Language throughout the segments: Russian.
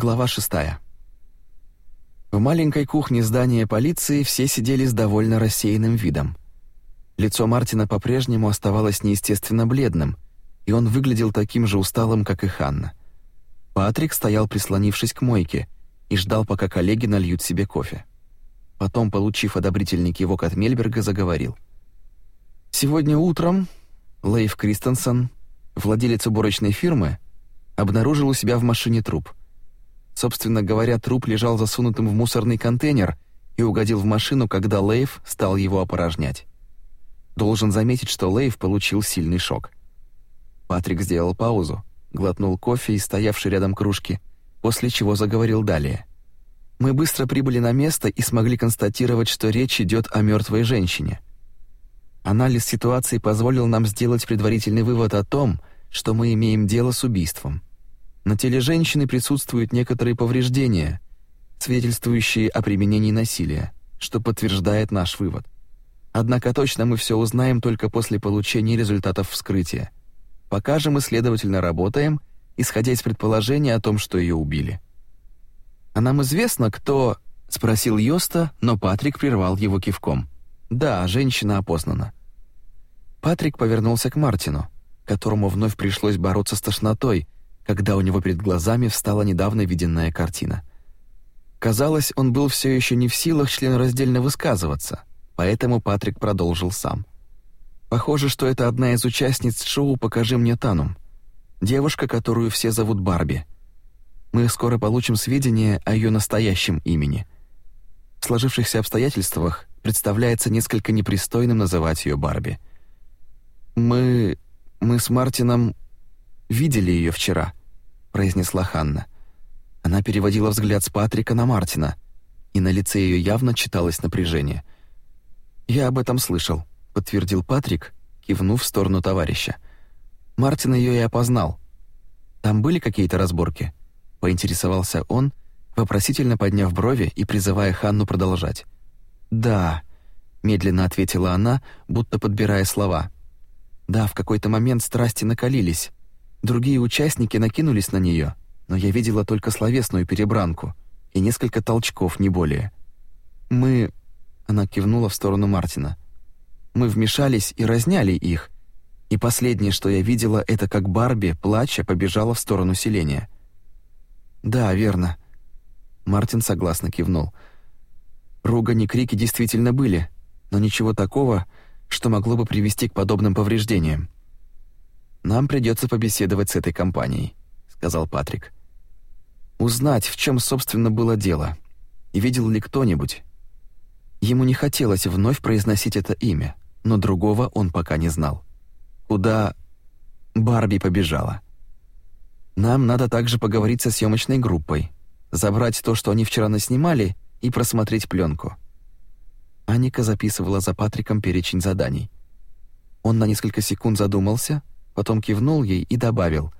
Глава шестая. В маленькой кухне здания полиции все сидели с довольно рассеянным видом. Лицо Мартина по-прежнему оставалось неестественно бледным, и он выглядел таким же усталым, как и Ханна. Патрик стоял, прислонившись к мойке, и ждал, пока коллеги нальют себе кофе. Потом, получив одобрительный кивок от Мельберга, заговорил. «Сегодня утром Лейв Кристенсен, владелец уборочной фирмы, обнаружил у себя в машине труп. Собственно говоря, труп лежал засунутым в мусорный контейнер и угодил в машину, когда Лейв стал его опорожнять. Должен заметить, что Лейв получил сильный шок. Патрик сделал паузу, глотнул кофе из стоявшей рядом кружки, после чего заговорил далее. Мы быстро прибыли на место и смогли констатировать, что речь идет о мертвой женщине. Анализ ситуации позволил нам сделать предварительный вывод о том, что мы имеем дело с убийством. На теле женщины присутствуют некоторые повреждения, свидетельствующие о применении насилия, что подтверждает наш вывод. Однако точно мы все узнаем только после получения результатов вскрытия. Пока же мы следовательно работаем, исходя из предположения о том, что ее убили. «А нам известно, кто...» — спросил Йоста, но Патрик прервал его кивком. «Да, женщина опознана». Патрик повернулся к Мартину, которому вновь пришлось бороться с тошнотой, когда у него перед глазами встала недавно виденная картина. Казалось, он был все еще не в силах членораздельно высказываться, поэтому Патрик продолжил сам. «Похоже, что это одна из участниц шоу «Покажи мне Танум», девушка, которую все зовут Барби. Мы скоро получим сведения о ее настоящем имени. В сложившихся обстоятельствах представляется несколько непристойным называть ее Барби. Мы... мы с Мартином видели ее вчера», — произнесла Ханна. Она переводила взгляд с Патрика на Мартина, и на лице ее явно читалось напряжение. «Я об этом слышал», — подтвердил Патрик, кивнув в сторону товарища. Мартин ее и опознал. «Там были какие-то разборки?» — поинтересовался он, вопросительно подняв брови и призывая Ханну продолжать. «Да», — медленно ответила она, будто подбирая слова. «Да, в какой-то момент страсти накалились, Другие участники накинулись на нее, но я видела только словесную перебранку и несколько толчков, не более. Мы... Она кивнула в сторону Мартина. Мы вмешались и разняли их, и последнее, что я видела, это как Барби, плача, побежала в сторону селения. «Да, верно». Мартин согласно кивнул. Ругань и крики действительно были, но ничего такого, что могло бы привести к подобным повреждениям. «Нам придется побеседовать с этой компанией», — сказал Патрик. «Узнать, в чем, собственно, было дело, и видел ли кто-нибудь». Ему не хотелось вновь произносить это имя, но другого он пока не знал. Куда Барби побежала. Нам надо также поговорить со съемочной группой, забрать то, что они вчера наснимали, и просмотреть пленку. Аника записывала за Патриком перечень заданий. Он на несколько секунд задумался, потом кивнул ей и добавил.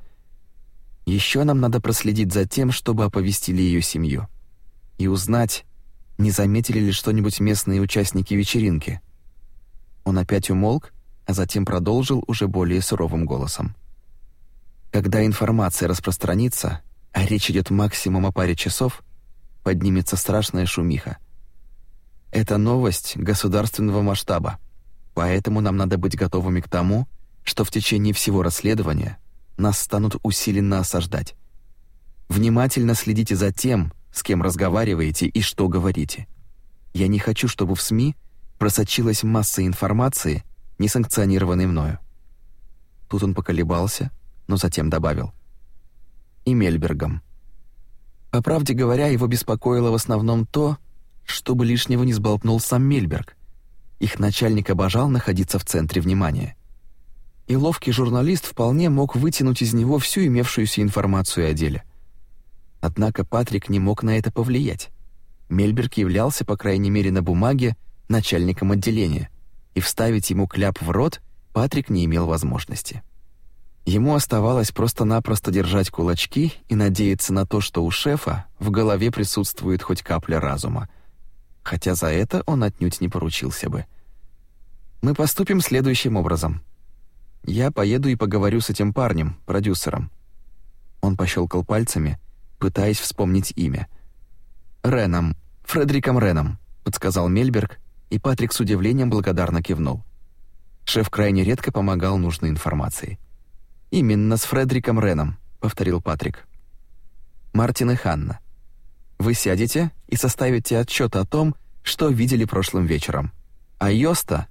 «Еще нам надо проследить за тем, чтобы оповестили ее семью. И узнать, не заметили ли что-нибудь местные участники вечеринки». Он опять умолк, а затем продолжил уже более суровым голосом. «Когда информация распространится, а речь идет максимум о паре часов, поднимется страшная шумиха. Это новость государственного масштаба, поэтому нам надо быть готовыми к тому, что в течение всего расследования нас станут усиленно осаждать. Внимательно следите за тем, с кем разговариваете и что говорите. Я не хочу, чтобы в СМИ просочилась масса информации, не санкционированной мною. Тут он поколебался, но затем добавил. И Мельбергом. По правде говоря, его беспокоило в основном то, чтобы лишнего не сболтнул сам Мельберг. Их начальник обожал находиться в центре внимания и ловкий журналист вполне мог вытянуть из него всю имевшуюся информацию о деле. Однако Патрик не мог на это повлиять. Мельберг являлся, по крайней мере на бумаге, начальником отделения, и вставить ему кляп в рот Патрик не имел возможности. Ему оставалось просто-напросто держать кулачки и надеяться на то, что у шефа в голове присутствует хоть капля разума, хотя за это он отнюдь не поручился бы. «Мы поступим следующим образом», я поеду и поговорю с этим парнем, продюсером». Он пощелкал пальцами, пытаясь вспомнить имя. «Реном, Фредериком Реном», — подсказал Мельберг, и Патрик с удивлением благодарно кивнул. Шеф крайне редко помогал нужной информацией. «Именно с Фредериком Реном», — повторил Патрик. «Мартин и Ханна. Вы сядете и составите отчет о том, что видели прошлым вечером. А Йоста...»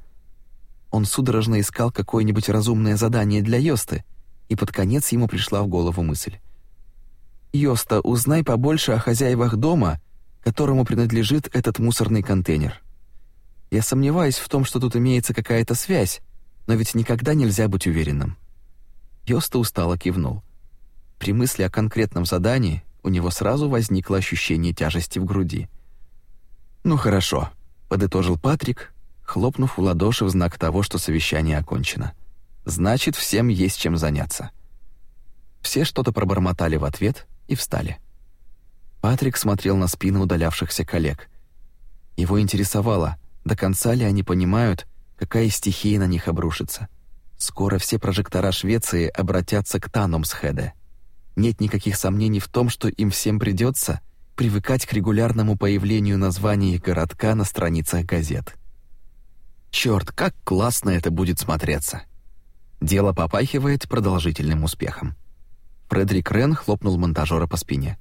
Он судорожно искал какое-нибудь разумное задание для Йосты, и под конец ему пришла в голову мысль. «Йоста, узнай побольше о хозяевах дома, которому принадлежит этот мусорный контейнер. Я сомневаюсь в том, что тут имеется какая-то связь, но ведь никогда нельзя быть уверенным». Йоста устало кивнул. При мысли о конкретном задании у него сразу возникло ощущение тяжести в груди. «Ну хорошо», — подытожил Патрик, хлопнув в ладоши в знак того, что совещание окончено. «Значит, всем есть чем заняться». Все что-то пробормотали в ответ и встали. Патрик смотрел на спины удалявшихся коллег. Его интересовало, до конца ли они понимают, какая стихия на них обрушится. Скоро все прожектора Швеции обратятся к Танумсхеде. Нет никаких сомнений в том, что им всем придется привыкать к регулярному появлению названий городка на страницах газет. Черт, как классно это будет смотреться! Дело попахивает продолжительным успехом. Фредерик Рен хлопнул монтажера по спине.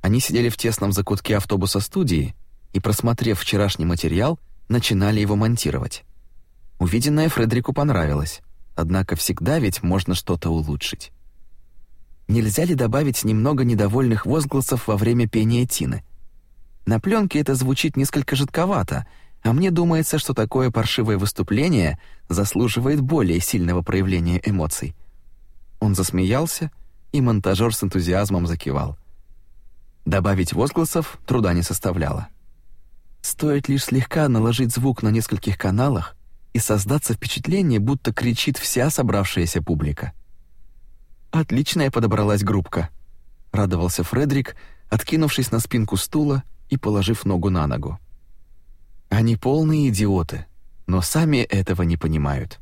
Они сидели в тесном закутке автобуса студии и, просмотрев вчерашний материал, начинали его монтировать. Увиденное Фредерику понравилось, однако всегда ведь можно что-то улучшить. Нельзя ли добавить немного недовольных возгласов во время пения Тины? На пленке это звучит несколько жидковато, а мне думается, что такое паршивое выступление заслуживает более сильного проявления эмоций. Он засмеялся, и монтажер с энтузиазмом закивал. Добавить возгласов труда не составляло. Стоит лишь слегка наложить звук на нескольких каналах и создаться впечатление, будто кричит вся собравшаяся публика. Отличная подобралась группка, радовался Фредерик, откинувшись на спинку стула и положив ногу на ногу. Они полные идиоты, но сами этого не понимают.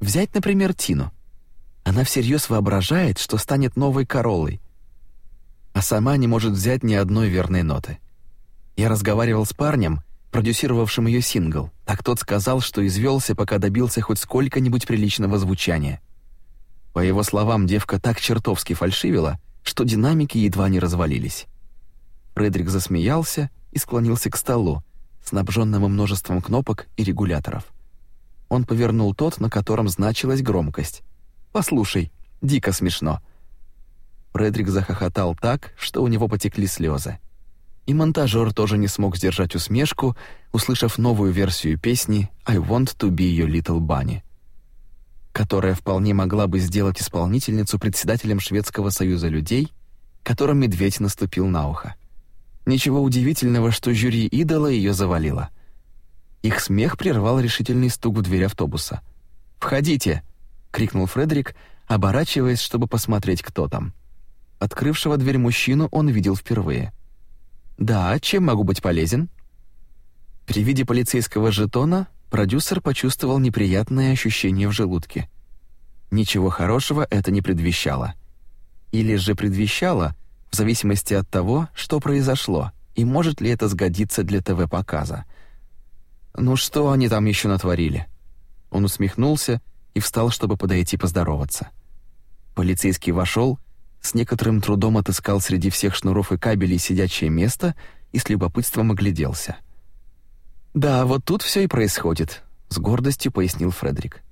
Взять, например, Тину. Она всерьез воображает, что станет новой королой, а сама не может взять ни одной верной ноты. Я разговаривал с парнем, продюсировавшим ее сингл, так тот сказал, что извелся, пока добился хоть сколько-нибудь приличного звучания. По его словам, девка так чертовски фальшивила, что динамики едва не развалились. Фредерик засмеялся и склонился к столу, снабженному множеством кнопок и регуляторов. Он повернул тот, на котором значилась громкость. «Послушай, дико смешно». Фредерик захохотал так, что у него потекли слезы. И монтажер тоже не смог сдержать усмешку, услышав новую версию песни «I want to be your little bunny» которая вполне могла бы сделать исполнительницу председателем Шведского союза людей, которым медведь наступил на ухо. Ничего удивительного, что жюри идола ее завалило. Их смех прервал решительный стук в дверь автобуса. «Входите!» — крикнул Фредерик, оборачиваясь, чтобы посмотреть, кто там. Открывшего дверь мужчину он видел впервые. «Да, чем могу быть полезен?» При виде полицейского жетона продюсер почувствовал неприятное ощущение в желудке. Ничего хорошего это не предвещало. Или же предвещало, в зависимости от того, что произошло, и может ли это сгодиться для ТВ-показа. «Ну что они там еще натворили?» Он усмехнулся и встал, чтобы подойти поздороваться. Полицейский вошел, с некоторым трудом отыскал среди всех шнуров и кабелей сидячее место и с любопытством огляделся. «Да, вот тут все и происходит», — с гордостью пояснил Фредерик.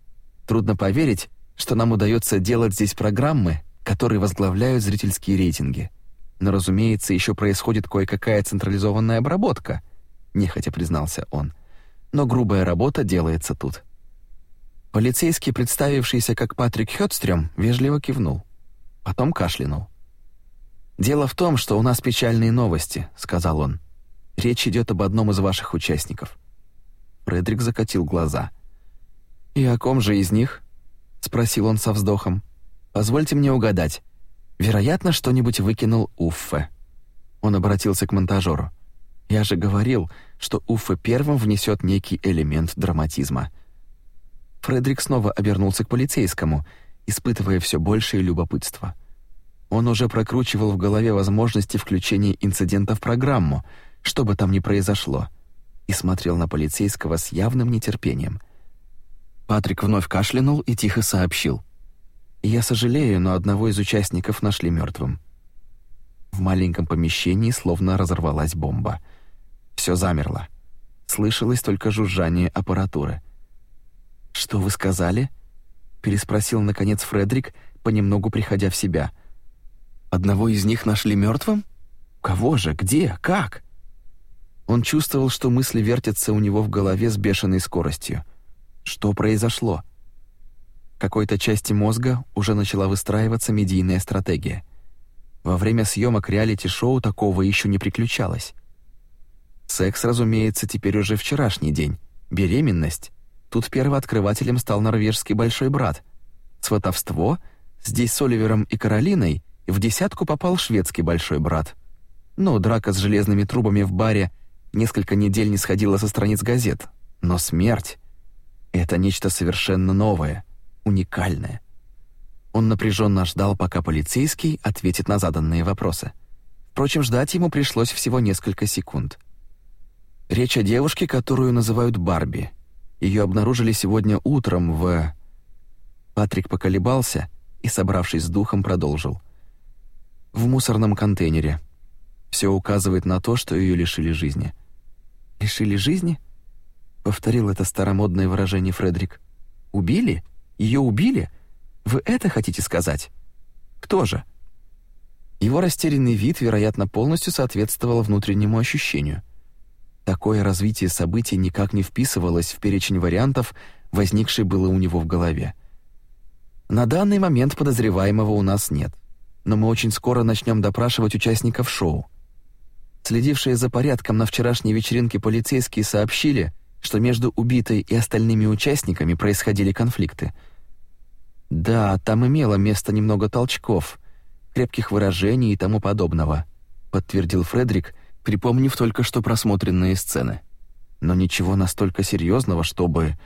«Трудно поверить, что нам удается делать здесь программы, которые возглавляют зрительские рейтинги. Но, разумеется, еще происходит кое-какая централизованная обработка», — нехотя признался он. «Но грубая работа делается тут». Полицейский, представившийся как Патрик Хёдстрём, вежливо кивнул. Потом кашлянул. «Дело в том, что у нас печальные новости», — сказал он. Речь идет об одном из ваших участников». Фредерик закатил глаза. «И о ком же из них?» — спросил он со вздохом. «Позвольте мне угадать. Вероятно, что-нибудь выкинул Уффе». Он обратился к монтажеру. «Я же говорил, что Уффе первым внесет некий элемент драматизма». Фредерик снова обернулся к полицейскому, испытывая все большее любопытство. Он уже прокручивал в голове возможности включения инцидента в программу, что бы там ни произошло, и смотрел на полицейского с явным нетерпением. Патрик вновь кашлянул и тихо сообщил. «Я сожалею, но одного из участников нашли мертвым. В маленьком помещении словно разорвалась бомба. Все замерло. Слышалось только жужжание аппаратуры. «Что вы сказали?» — переспросил, наконец, Фредерик, понемногу приходя в себя. «Одного из них нашли мертвым? Кого же? Где? Как?» Он чувствовал, что мысли вертятся у него в голове с бешеной скоростью. Что произошло? Какой-то части мозга уже начала выстраиваться медийная стратегия — во время съемок реалити-шоу такого еще не приключалось. Секс, разумеется, теперь уже вчерашний день. Беременность. Тут первооткрывателем стал норвежский большой брат. Сватовство. Здесь с Оливером и Каролиной в десятку попал шведский большой брат. Но драка с железными трубами в баре несколько недель не сходила со страниц газет. Но смерть — это нечто совершенно новое, уникальное. Он напряженно ждал, пока полицейский ответит на заданные вопросы. Впрочем, ждать ему пришлось всего несколько секунд. Речь о девушке, которую называют Барби. Ее обнаружили сегодня утром в... Патрик поколебался и, собравшись с духом, продолжил. В мусорном контейнере. Все указывает на то, что ее лишили жизни. «Лишили жизни?» — повторил это старомодное выражение Фредерик. «Убили? Ее убили?» Вы это хотите сказать? Кто же? Его растерянный вид, вероятно, полностью соответствовал внутреннему ощущению. Такое развитие событий никак не вписывалось в перечень вариантов, возникший было у него в голове. На данный момент подозреваемого у нас нет, но мы очень скоро начнем допрашивать участников шоу. Следившие за порядком на вчерашней вечеринке полицейские сообщили, что между убитой и остальными участниками происходили конфликты — да, там имело место немного толчков, крепких выражений и тому подобного, подтвердил Фредерик, припомнив только что просмотренные сцены. Но ничего настолько серьезного, чтобы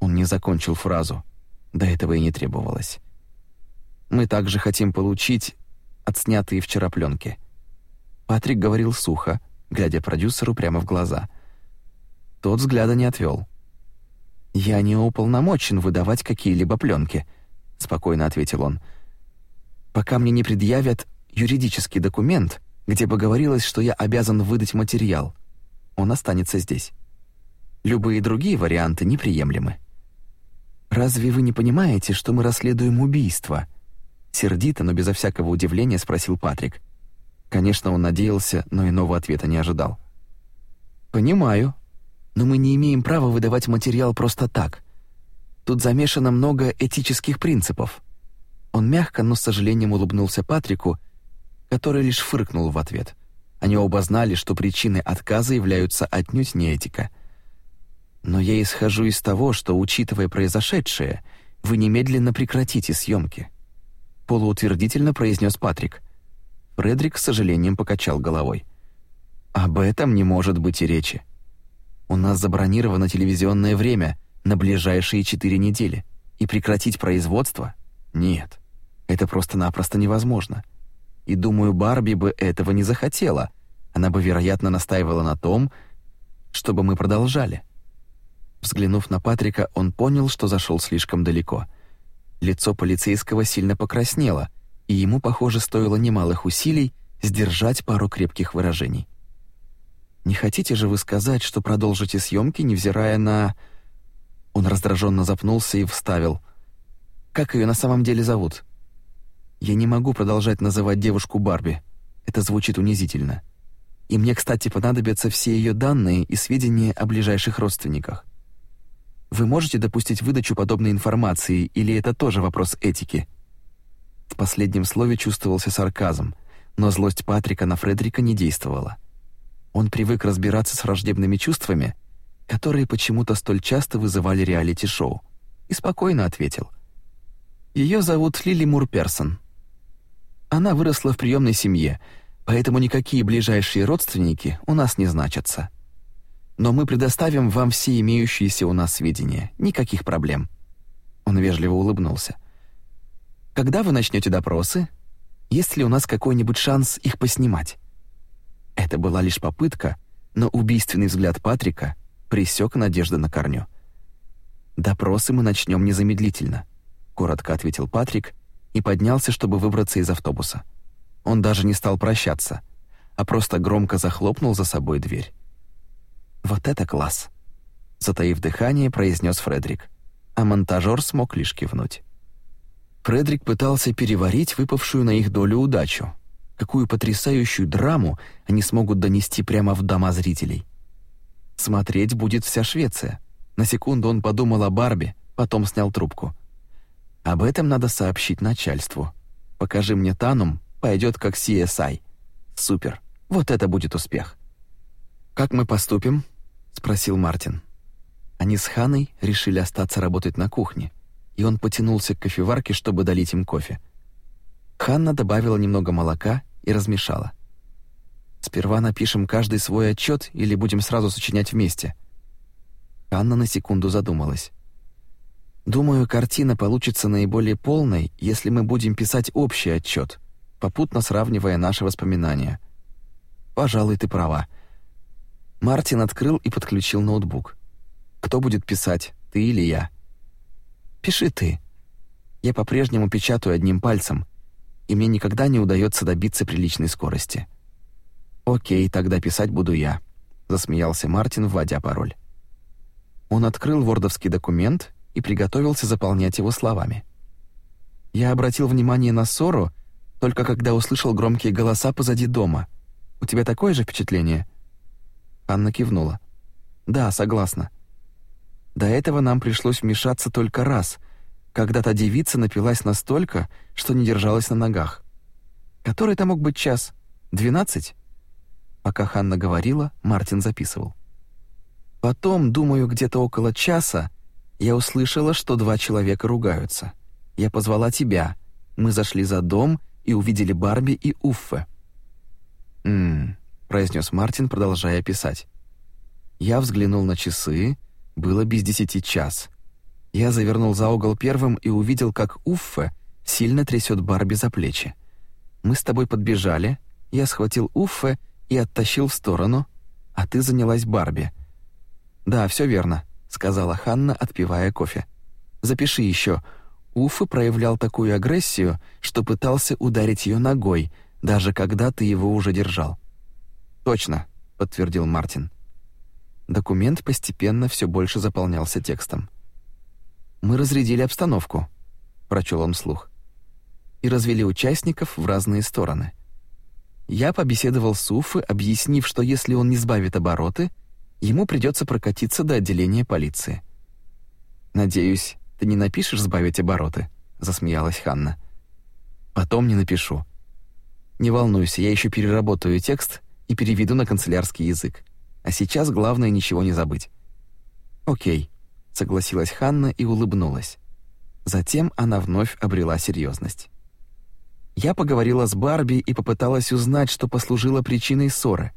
он не закончил фразу. До этого и не требовалось. Мы также хотим получить отснятые вчера пленки. Патрик говорил сухо, глядя продюсеру прямо в глаза. Тот взгляда не отвел. «Я не уполномочен выдавать какие-либо пленки», спокойно ответил он. Пока мне не предъявят юридический документ, где бы говорилось, что я обязан выдать материал, он останется здесь. Любые другие варианты неприемлемы. Разве вы не понимаете, что мы расследуем убийство? Сердито, но безо всякого удивления спросил Патрик. Конечно, он надеялся, но иного ответа не ожидал. Понимаю, но мы не имеем права выдавать материал просто так. Тут замешано много этических принципов». Он мягко, но с сожалением улыбнулся Патрику, который лишь фыркнул в ответ. Они оба знали, что причины отказа являются отнюдь не этика. «Но я исхожу из того, что, учитывая произошедшее, вы немедленно прекратите съемки», — полуутвердительно произнес Патрик. Фредерик с сожалением покачал головой. «Об этом не может быть и речи. У нас забронировано телевизионное время — на ближайшие четыре недели. И прекратить производство? Нет. Это просто-напросто невозможно. И думаю, Барби бы этого не захотела. Она бы, вероятно, настаивала на том, чтобы мы продолжали. Взглянув на Патрика, он понял, что зашел слишком далеко. Лицо полицейского сильно покраснело, и ему, похоже, стоило немалых усилий сдержать пару крепких выражений. «Не хотите же вы сказать, что продолжите съемки, невзирая на...» Он раздраженно запнулся и вставил. «Как ее на самом деле зовут?» «Я не могу продолжать называть девушку Барби. Это звучит унизительно. И мне, кстати, понадобятся все ее данные и сведения о ближайших родственниках. Вы можете допустить выдачу подобной информации, или это тоже вопрос этики?» В последнем слове чувствовался сарказм, но злость Патрика на Фредерика не действовала. Он привык разбираться с враждебными чувствами — которые почему-то столь часто вызывали реалити-шоу, и спокойно ответил. Ее зовут Лили Мур Персон. Она выросла в приемной семье, поэтому никакие ближайшие родственники у нас не значатся. Но мы предоставим вам все имеющиеся у нас сведения, никаких проблем». Он вежливо улыбнулся. «Когда вы начнете допросы?» Есть ли у нас какой-нибудь шанс их поснимать? Это была лишь попытка, но убийственный взгляд Патрика пресек надежды на корню. «Допросы мы начнем незамедлительно», — коротко ответил Патрик и поднялся, чтобы выбраться из автобуса. Он даже не стал прощаться, а просто громко захлопнул за собой дверь. «Вот это класс!» — затаив дыхание, произнес Фредерик, а монтажер смог лишь кивнуть. Фредерик пытался переварить выпавшую на их долю удачу. Какую потрясающую драму они смогут донести прямо в дома зрителей. Смотреть будет вся Швеция. На секунду он подумал о Барби, потом снял трубку. Об этом надо сообщить начальству. Покажи мне Танум, пойдет как CSI. Супер. Вот это будет успех. Как мы поступим? спросил Мартин. Они с Ханой решили остаться работать на кухне и он потянулся к кофеварке, чтобы долить им кофе. Ханна добавила немного молока и размешала. «Сперва напишем каждый свой отчет или будем сразу сочинять вместе?» Ханна на секунду задумалась. «Думаю, картина получится наиболее полной, если мы будем писать общий отчет, попутно сравнивая наши воспоминания. Пожалуй, ты права». Мартин открыл и подключил ноутбук. «Кто будет писать, ты или я?» Пиши ты. Я по-прежнему печатаю одним пальцем, и мне никогда не удается добиться приличной скорости. Окей, тогда писать буду я, засмеялся Мартин, вводя пароль. Он открыл вордовский документ и приготовился заполнять его словами. Я обратил внимание на ссору только когда услышал громкие голоса позади дома. У тебя такое же впечатление? Анна кивнула. Да, согласна. До этого нам пришлось вмешаться только раз, когда та девица напилась настолько, что не держалась на ногах. Который это мог быть час? Двенадцать? Пока Ханна говорила, Мартин записывал. Потом, думаю, где-то около часа я услышала, что два человека ругаются. Я позвала тебя. Мы зашли за дом и увидели Барби и Уффе. «М-м», произнес Мартин, продолжая писать. Я взглянул на часы, было без десяти час. Я завернул за угол первым и увидел, как Уффе сильно трясет Барби за плечи. Мы с тобой подбежали, я схватил Уффе и оттащил в сторону, а ты занялась Барби. «Да, все верно», — сказала Ханна, отпивая кофе. «Запиши еще. Уффе проявлял такую агрессию, что пытался ударить ее ногой, даже когда ты его уже держал». «Точно», — подтвердил Мартин. Документ постепенно все больше заполнялся текстом. «Мы разрядили обстановку», — прочел он вслух, «и развели участников в разные стороны. Я побеседовал с Уфы, объяснив, что если он не сбавит обороты, ему придется прокатиться до отделения полиции». «Надеюсь, ты не напишешь «сбавить обороты», — засмеялась Ханна. «Потом не напишу. Не волнуйся, я еще переработаю текст и переведу на канцелярский язык. А сейчас главное ничего не забыть. Окей, согласилась Ханна и улыбнулась. Затем она вновь обрела серьезность. Я поговорила с Барби и попыталась узнать, что послужило причиной ссоры.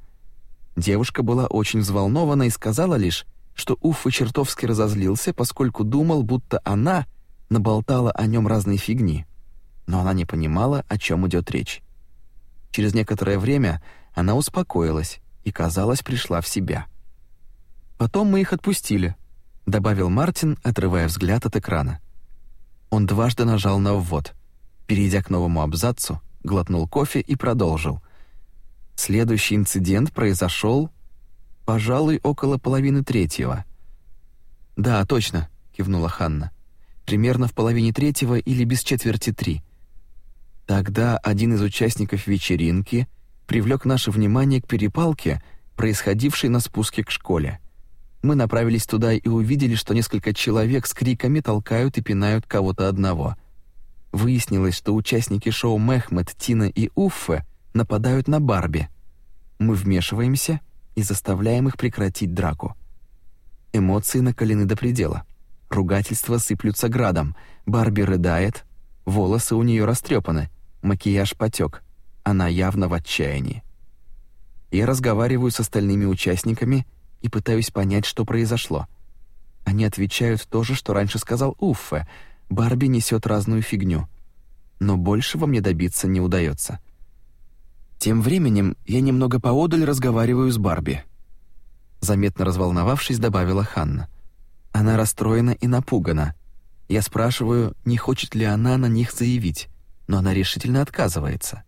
Девушка была очень взволнована и сказала лишь, что Уффа чертовски разозлился, поскольку думал, будто она наболтала о нем разные фигни. Но она не понимала, о чем идет речь. Через некоторое время она успокоилась и, казалось, пришла в себя. «Потом мы их отпустили», — добавил Мартин, отрывая взгляд от экрана. Он дважды нажал на ввод. Перейдя к новому абзацу, глотнул кофе и продолжил. Следующий инцидент произошел, пожалуй, около половины третьего. «Да, точно», — кивнула Ханна. «Примерно в половине третьего или без четверти три». Тогда один из участников вечеринки привлек наше внимание к перепалке, происходившей на спуске к школе. Мы направились туда и увидели, что несколько человек с криками толкают и пинают кого-то одного. Выяснилось, что участники шоу Мехмед, Тина и Уффе нападают на Барби. Мы вмешиваемся и заставляем их прекратить драку. Эмоции накалены до предела. Ругательства сыплются градом. Барби рыдает, волосы у нее растрепаны, макияж потек. Она явно в отчаянии. Я разговариваю с остальными участниками и пытаюсь понять, что произошло. Они отвечают то же, что раньше сказал Уффе. Барби несет разную фигню. но большего мне добиться не удается. Тем временем я немного поодаль разговариваю с Барби. Заметно разволновавшись, добавила Ханна. Она расстроена и напугана. Я спрашиваю, не хочет ли она на них заявить, но она решительно отказывается.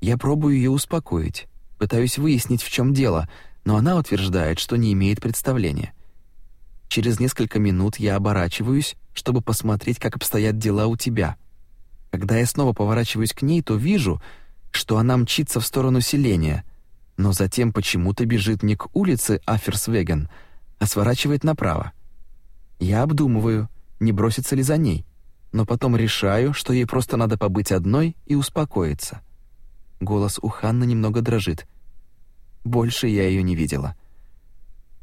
Я пробую ее успокоить, пытаюсь выяснить, в чем дело, но она утверждает, что не имеет представления. Через несколько минут я оборачиваюсь, чтобы посмотреть, как обстоят дела у тебя. Когда я снова поворачиваюсь к ней, то вижу, что она мчится в сторону селения, но затем почему-то бежит не к улице Аферсвеген, а сворачивает направо. Я обдумываю, не бросится ли за ней, но потом решаю, что ей просто надо побыть одной и успокоиться. Голос у Ханны немного дрожит. Больше я ее не видела.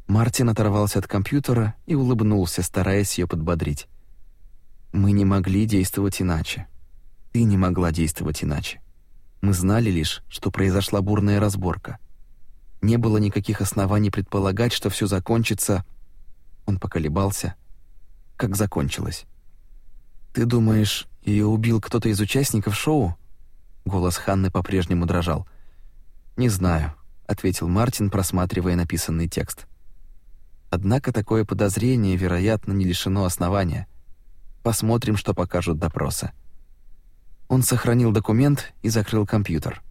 Мартин оторвался от компьютера и улыбнулся, стараясь ее подбодрить. Мы не могли действовать иначе. Ты не могла действовать иначе. Мы знали лишь, что произошла бурная разборка. Не было никаких оснований предполагать, что все закончится. Он поколебался. Как закончилось? Ты думаешь, ее убил кто-то из участников шоу? Голос Ханны по-прежнему дрожал. Не знаю, ответил Мартин, просматривая написанный текст. Однако такое подозрение, вероятно, не лишено основания. Посмотрим, что покажут допросы. Он сохранил документ и закрыл компьютер.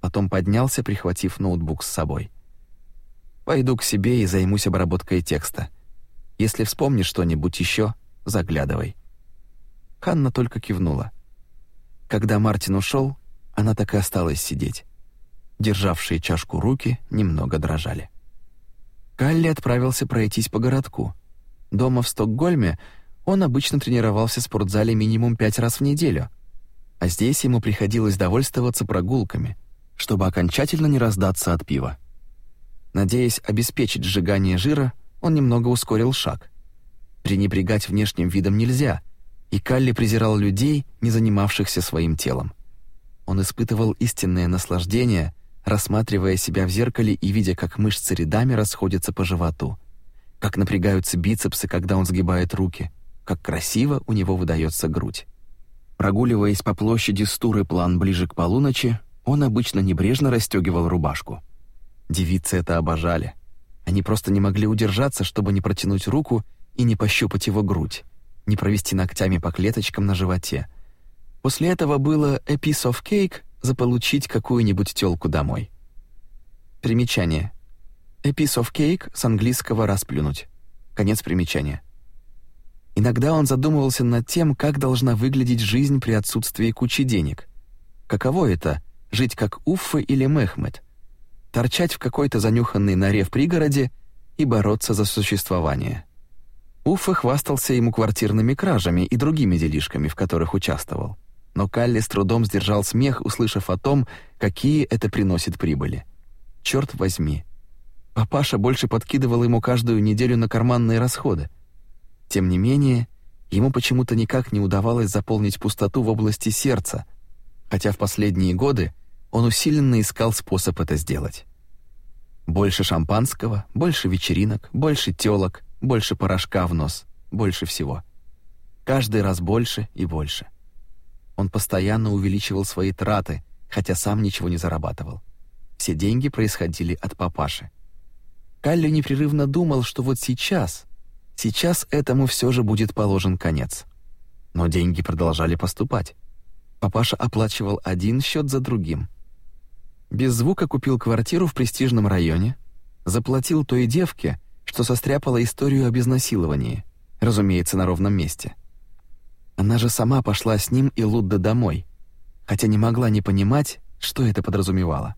Потом поднялся, прихватив ноутбук с собой. Пойду к себе и займусь обработкой текста. Если вспомнишь что-нибудь еще, заглядывай. Ханна только кивнула. Когда Мартин ушел, она так и осталась сидеть. Державшие чашку руки немного дрожали. Калли отправился пройтись по городку. Дома в Стокгольме он обычно тренировался в спортзале минимум пять раз в неделю, а здесь ему приходилось довольствоваться прогулками, чтобы окончательно не раздаться от пива. Надеясь обеспечить сжигание жира, он немного ускорил шаг. Пренебрегать внешним видом нельзя, и Калли презирал людей, не занимавшихся своим телом. Он испытывал истинное наслаждение, рассматривая себя в зеркале и видя, как мышцы рядами расходятся по животу, как напрягаются бицепсы, когда он сгибает руки — как красиво у него выдается грудь. Прогуливаясь по площади Стуры план ближе к полуночи, он обычно небрежно расстегивал рубашку. Девицы это обожали. Они просто не могли удержаться, чтобы не протянуть руку и не пощупать его грудь, не провести ногтями по клеточкам на животе. После этого было «a piece of cake» заполучить какую-нибудь тёлку домой. Примечание. «A piece of cake» с английского «расплюнуть». Конец примечания. Иногда он задумывался над тем, как должна выглядеть жизнь при отсутствии кучи денег. Каково это — жить как Уффа или Мехмед? Торчать в какой-то занюханной норе в пригороде и бороться за существование. Уффа хвастался ему квартирными кражами и другими делишками, в которых участвовал. Но Калли с трудом сдержал смех, услышав о том, какие это приносит прибыли. Черт возьми. Папаша больше подкидывал ему каждую неделю на карманные расходы — тем не менее, ему почему-то никак не удавалось заполнить пустоту в области сердца, хотя в последние годы он усиленно искал способ это сделать. Больше шампанского, больше вечеринок, больше тёлок, больше порошка в нос, больше всего. Каждый раз больше и больше. Он постоянно увеличивал свои траты, хотя сам ничего не зарабатывал. Все деньги происходили от папаши. Калли непрерывно думал, что вот сейчас, Сейчас этому все же будет положен конец. Но деньги продолжали поступать. Папаша оплачивал один счет за другим. Без звука купил квартиру в престижном районе, заплатил той девке, что состряпала историю об изнасиловании, разумеется, на ровном месте. Она же сама пошла с ним и Лудда домой, хотя не могла не понимать, что это подразумевало.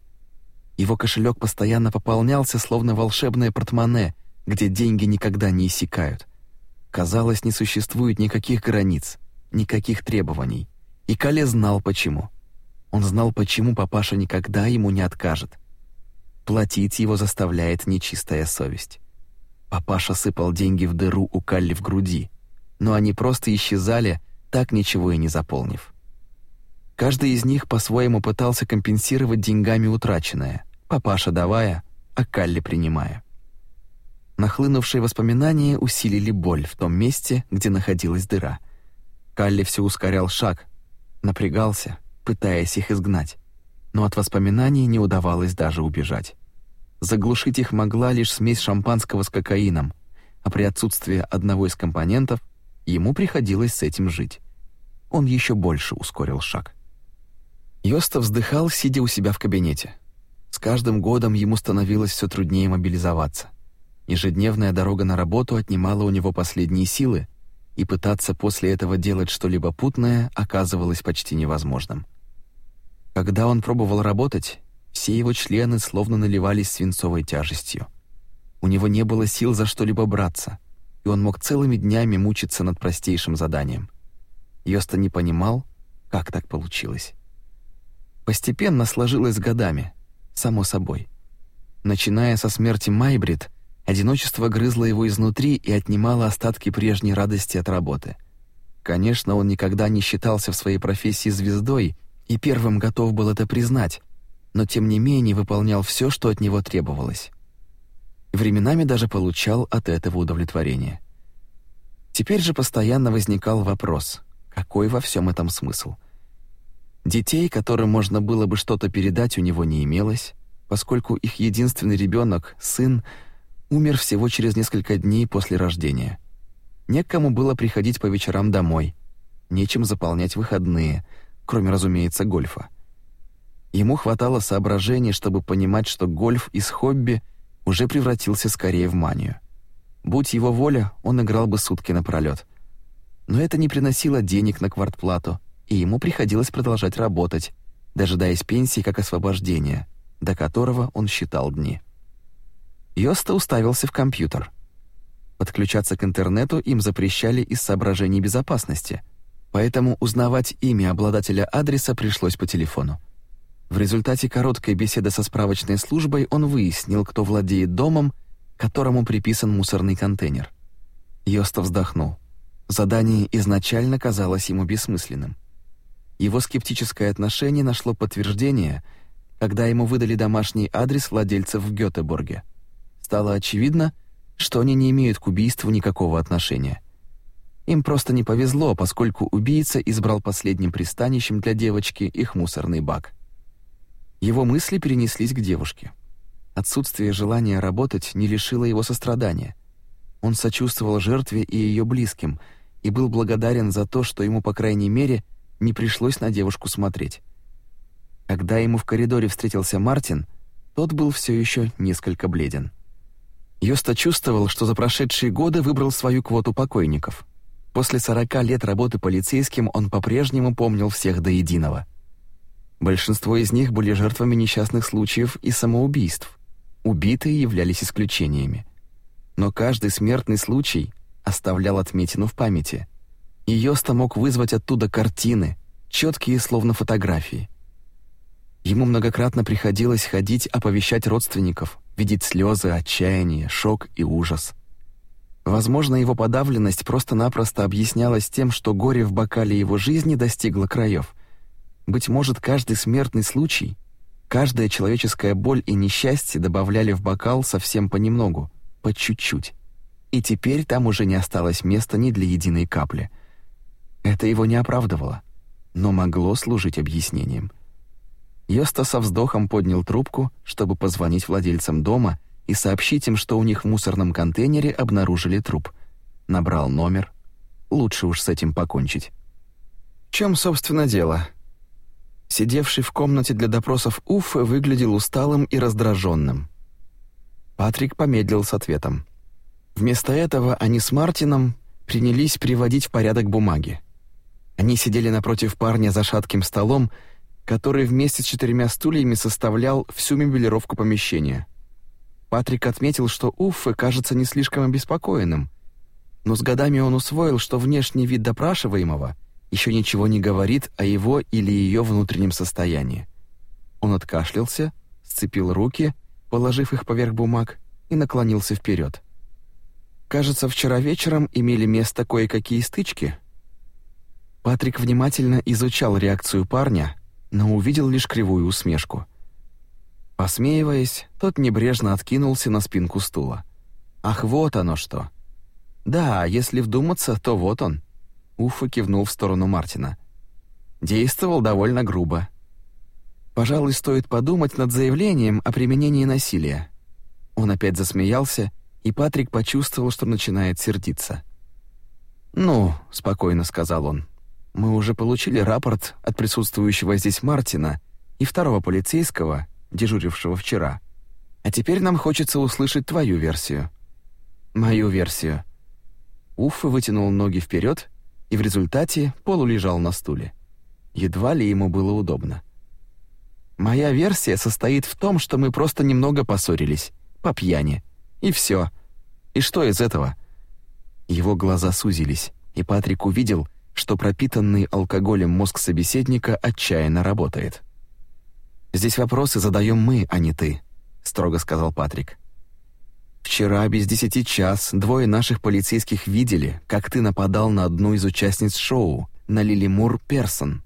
Его кошелек постоянно пополнялся, словно волшебное портмоне, где деньги никогда не иссякают. Казалось, не существует никаких границ, никаких требований. И Кале знал почему. Он знал, почему папаша никогда ему не откажет. Платить его заставляет нечистая совесть. Папаша сыпал деньги в дыру у Калли в груди, но они просто исчезали, так ничего и не заполнив. Каждый из них по-своему пытался компенсировать деньгами утраченное, папаша давая, а Калли принимая. Нахлынувшие воспоминания усилили боль в том месте, где находилась дыра. Калли все ускорял шаг, Напрягался, пытаясь их изгнать, но от воспоминаний не удавалось даже убежать. Заглушить их могла лишь смесь шампанского с кокаином, а при отсутствии одного из компонентов ему приходилось с этим жить. Он еще больше ускорил шаг. Йоста вздыхал, сидя у себя в кабинете. С каждым годом ему становилось все труднее мобилизоваться. Ежедневная дорога на работу отнимала у него последние силы, и пытаться после этого делать что-либо путное оказывалось почти невозможным. Когда он пробовал работать, все его члены словно наливались свинцовой тяжестью. У него не было сил за что-либо браться, и он мог целыми днями мучиться над простейшим заданием. Йоста не понимал, как так получилось. Постепенно сложилось годами, само собой. Начиная со смерти Майбрид, одиночество грызло его изнутри и отнимало остатки прежней радости от работы. Конечно, он никогда не считался в своей профессии звездой и первым готов был это признать, но тем не менее выполнял все, что от него требовалось. Временами даже получал от этого удовлетворение. Теперь же постоянно возникал вопрос, какой во всем этом смысл? Детей, которым можно было бы что-то передать, у него не имелось, поскольку их единственный ребенок, сын, умер всего через несколько дней после рождения. Некому было приходить по вечерам домой, нечем заполнять выходные, кроме, разумеется, гольфа. Ему хватало соображений, чтобы понимать, что гольф из хобби уже превратился скорее в манию. Будь его воля, он играл бы сутки напролёт. Но это не приносило денег на квартплату, и ему приходилось продолжать работать, дожидаясь пенсии как освобождения, до которого он считал дни. Йоста уставился в компьютер. Подключаться к интернету им запрещали из соображений безопасности, поэтому узнавать имя обладателя адреса пришлось по телефону. В результате короткой беседы со справочной службой он выяснил, кто владеет домом, которому приписан мусорный контейнер. Йоста вздохнул. Задание изначально казалось ему бессмысленным. Его скептическое отношение нашло подтверждение, когда ему выдали домашний адрес владельцев в Гётеборге. Стало очевидно, что они не имеют к убийству никакого отношения. Им просто не повезло, поскольку убийца избрал последним пристанищем для девочки их мусорный бак. Его мысли перенеслись к девушке. Отсутствие желания работать не лишило его сострадания. Он сочувствовал жертве и ее близким и был благодарен за то, что ему, по крайней мере, не пришлось на девушку смотреть. Когда ему в коридоре встретился Мартин, тот был все еще несколько бледен. Йоста чувствовал, что за прошедшие годы выбрал свою квоту покойников. После 40 лет работы полицейским он по-прежнему помнил всех до единого — Большинство из них были жертвами несчастных случаев и самоубийств. Убитые являлись исключениями. Но каждый смертный случай оставлял отметину в памяти. И Йоста мог вызвать оттуда картины, четкие, словно фотографии. Ему многократно приходилось ходить оповещать родственников, видеть слезы, отчаяние, шок и ужас. Возможно, его подавленность просто-напросто объяснялась тем, что горе в бокале его жизни достигло краев — быть может, каждый смертный случай, каждая человеческая боль и несчастье добавляли в бокал совсем понемногу, по чуть-чуть. И теперь там уже не осталось места ни для единой капли. Это его не оправдывало, но могло служить объяснением. Йоста со вздохом поднял трубку, чтобы позвонить владельцам дома и сообщить им, что у них в мусорном контейнере обнаружили труп. Набрал номер. Лучше уж с этим покончить. «В чем, собственно, дело?» Сидевший в комнате для допросов Уф выглядел усталым и раздраженным. Патрик помедлил с ответом. Вместо этого они с Мартином принялись приводить в порядок бумаги. Они сидели напротив парня за шатким столом, который вместе с четырьмя стульями составлял всю мебелировку помещения. Патрик отметил, что Уффе кажется не слишком обеспокоенным, но с годами он усвоил, что внешний вид допрашиваемого еще ничего не говорит о его или ее внутреннем состоянии. Он откашлялся, сцепил руки, положив их поверх бумаг, и наклонился вперед. Кажется, вчера вечером имели место кое-какие стычки. Патрик внимательно изучал реакцию парня, но увидел лишь кривую усмешку. Посмеиваясь, тот небрежно откинулся на спинку стула. Ах, вот оно что. Да, если вдуматься, то вот он. Уфа кивнул в сторону Мартина. действовал довольно грубо. Пожалуй, стоит подумать над заявлением о применении насилия. Он опять засмеялся, и Патрик почувствовал, что начинает сердиться. «Ну», — спокойно сказал он, — «мы уже получили рапорт от присутствующего здесь Мартина и второго полицейского, дежурившего вчера. А теперь нам хочется услышать твою версию». «Мою версию». Уффа вытянул ноги вперед и в результате полулежал на стуле. Едва ли ему было удобно. «Моя версия состоит в том, что мы просто немного поссорились, по пьяни. И все. И что из этого?» Его глаза сузились, и Патрик увидел, что пропитанный алкоголем мозг собеседника отчаянно работает. «Здесь вопросы задаем мы, а не ты», — строго сказал Патрик. «Вчера без десяти час двое наших полицейских видели, как ты нападал на одну из участниц шоу, на Лили Мур Персон».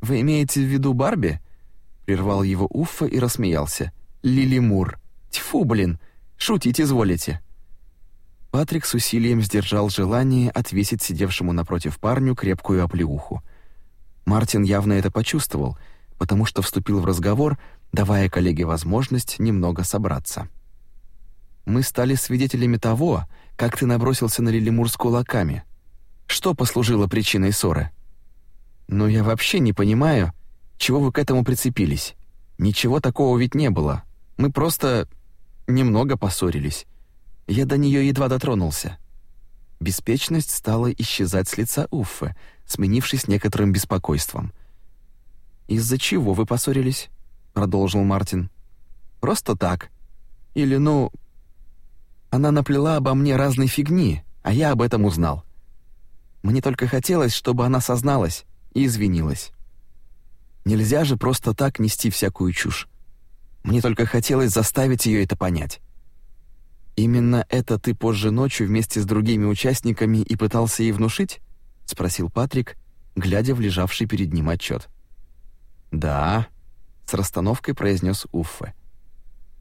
«Вы имеете в виду Барби?» — прервал его Уффа и рассмеялся. «Лили Мур. Тьфу, блин, шутить изволите». Патрик с усилием сдержал желание отвесить сидевшему напротив парню крепкую оплеуху. Мартин явно это почувствовал, потому что вступил в разговор, давая коллеге возможность немного собраться. «Мы стали свидетелями того, как ты набросился на Лилимур с кулаками. Что послужило причиной ссоры?» «Но я вообще не понимаю, чего вы к этому прицепились. Ничего такого ведь не было. Мы просто немного поссорились. Я до нее едва дотронулся. Беспечность стала исчезать с лица Уффы, сменившись некоторым беспокойством. «Из-за чего вы поссорились?» — продолжил Мартин. «Просто так. Или, ну...» Она наплела обо мне разной фигни, а я об этом узнал. Мне только хотелось, чтобы она созналась и извинилась. Нельзя же просто так нести всякую чушь. Мне только хотелось заставить ее это понять. «Именно это ты позже ночью вместе с другими участниками и пытался ей внушить?» — спросил Патрик, глядя в лежавший перед ним отчет. «Да», — с расстановкой произнес Уффе.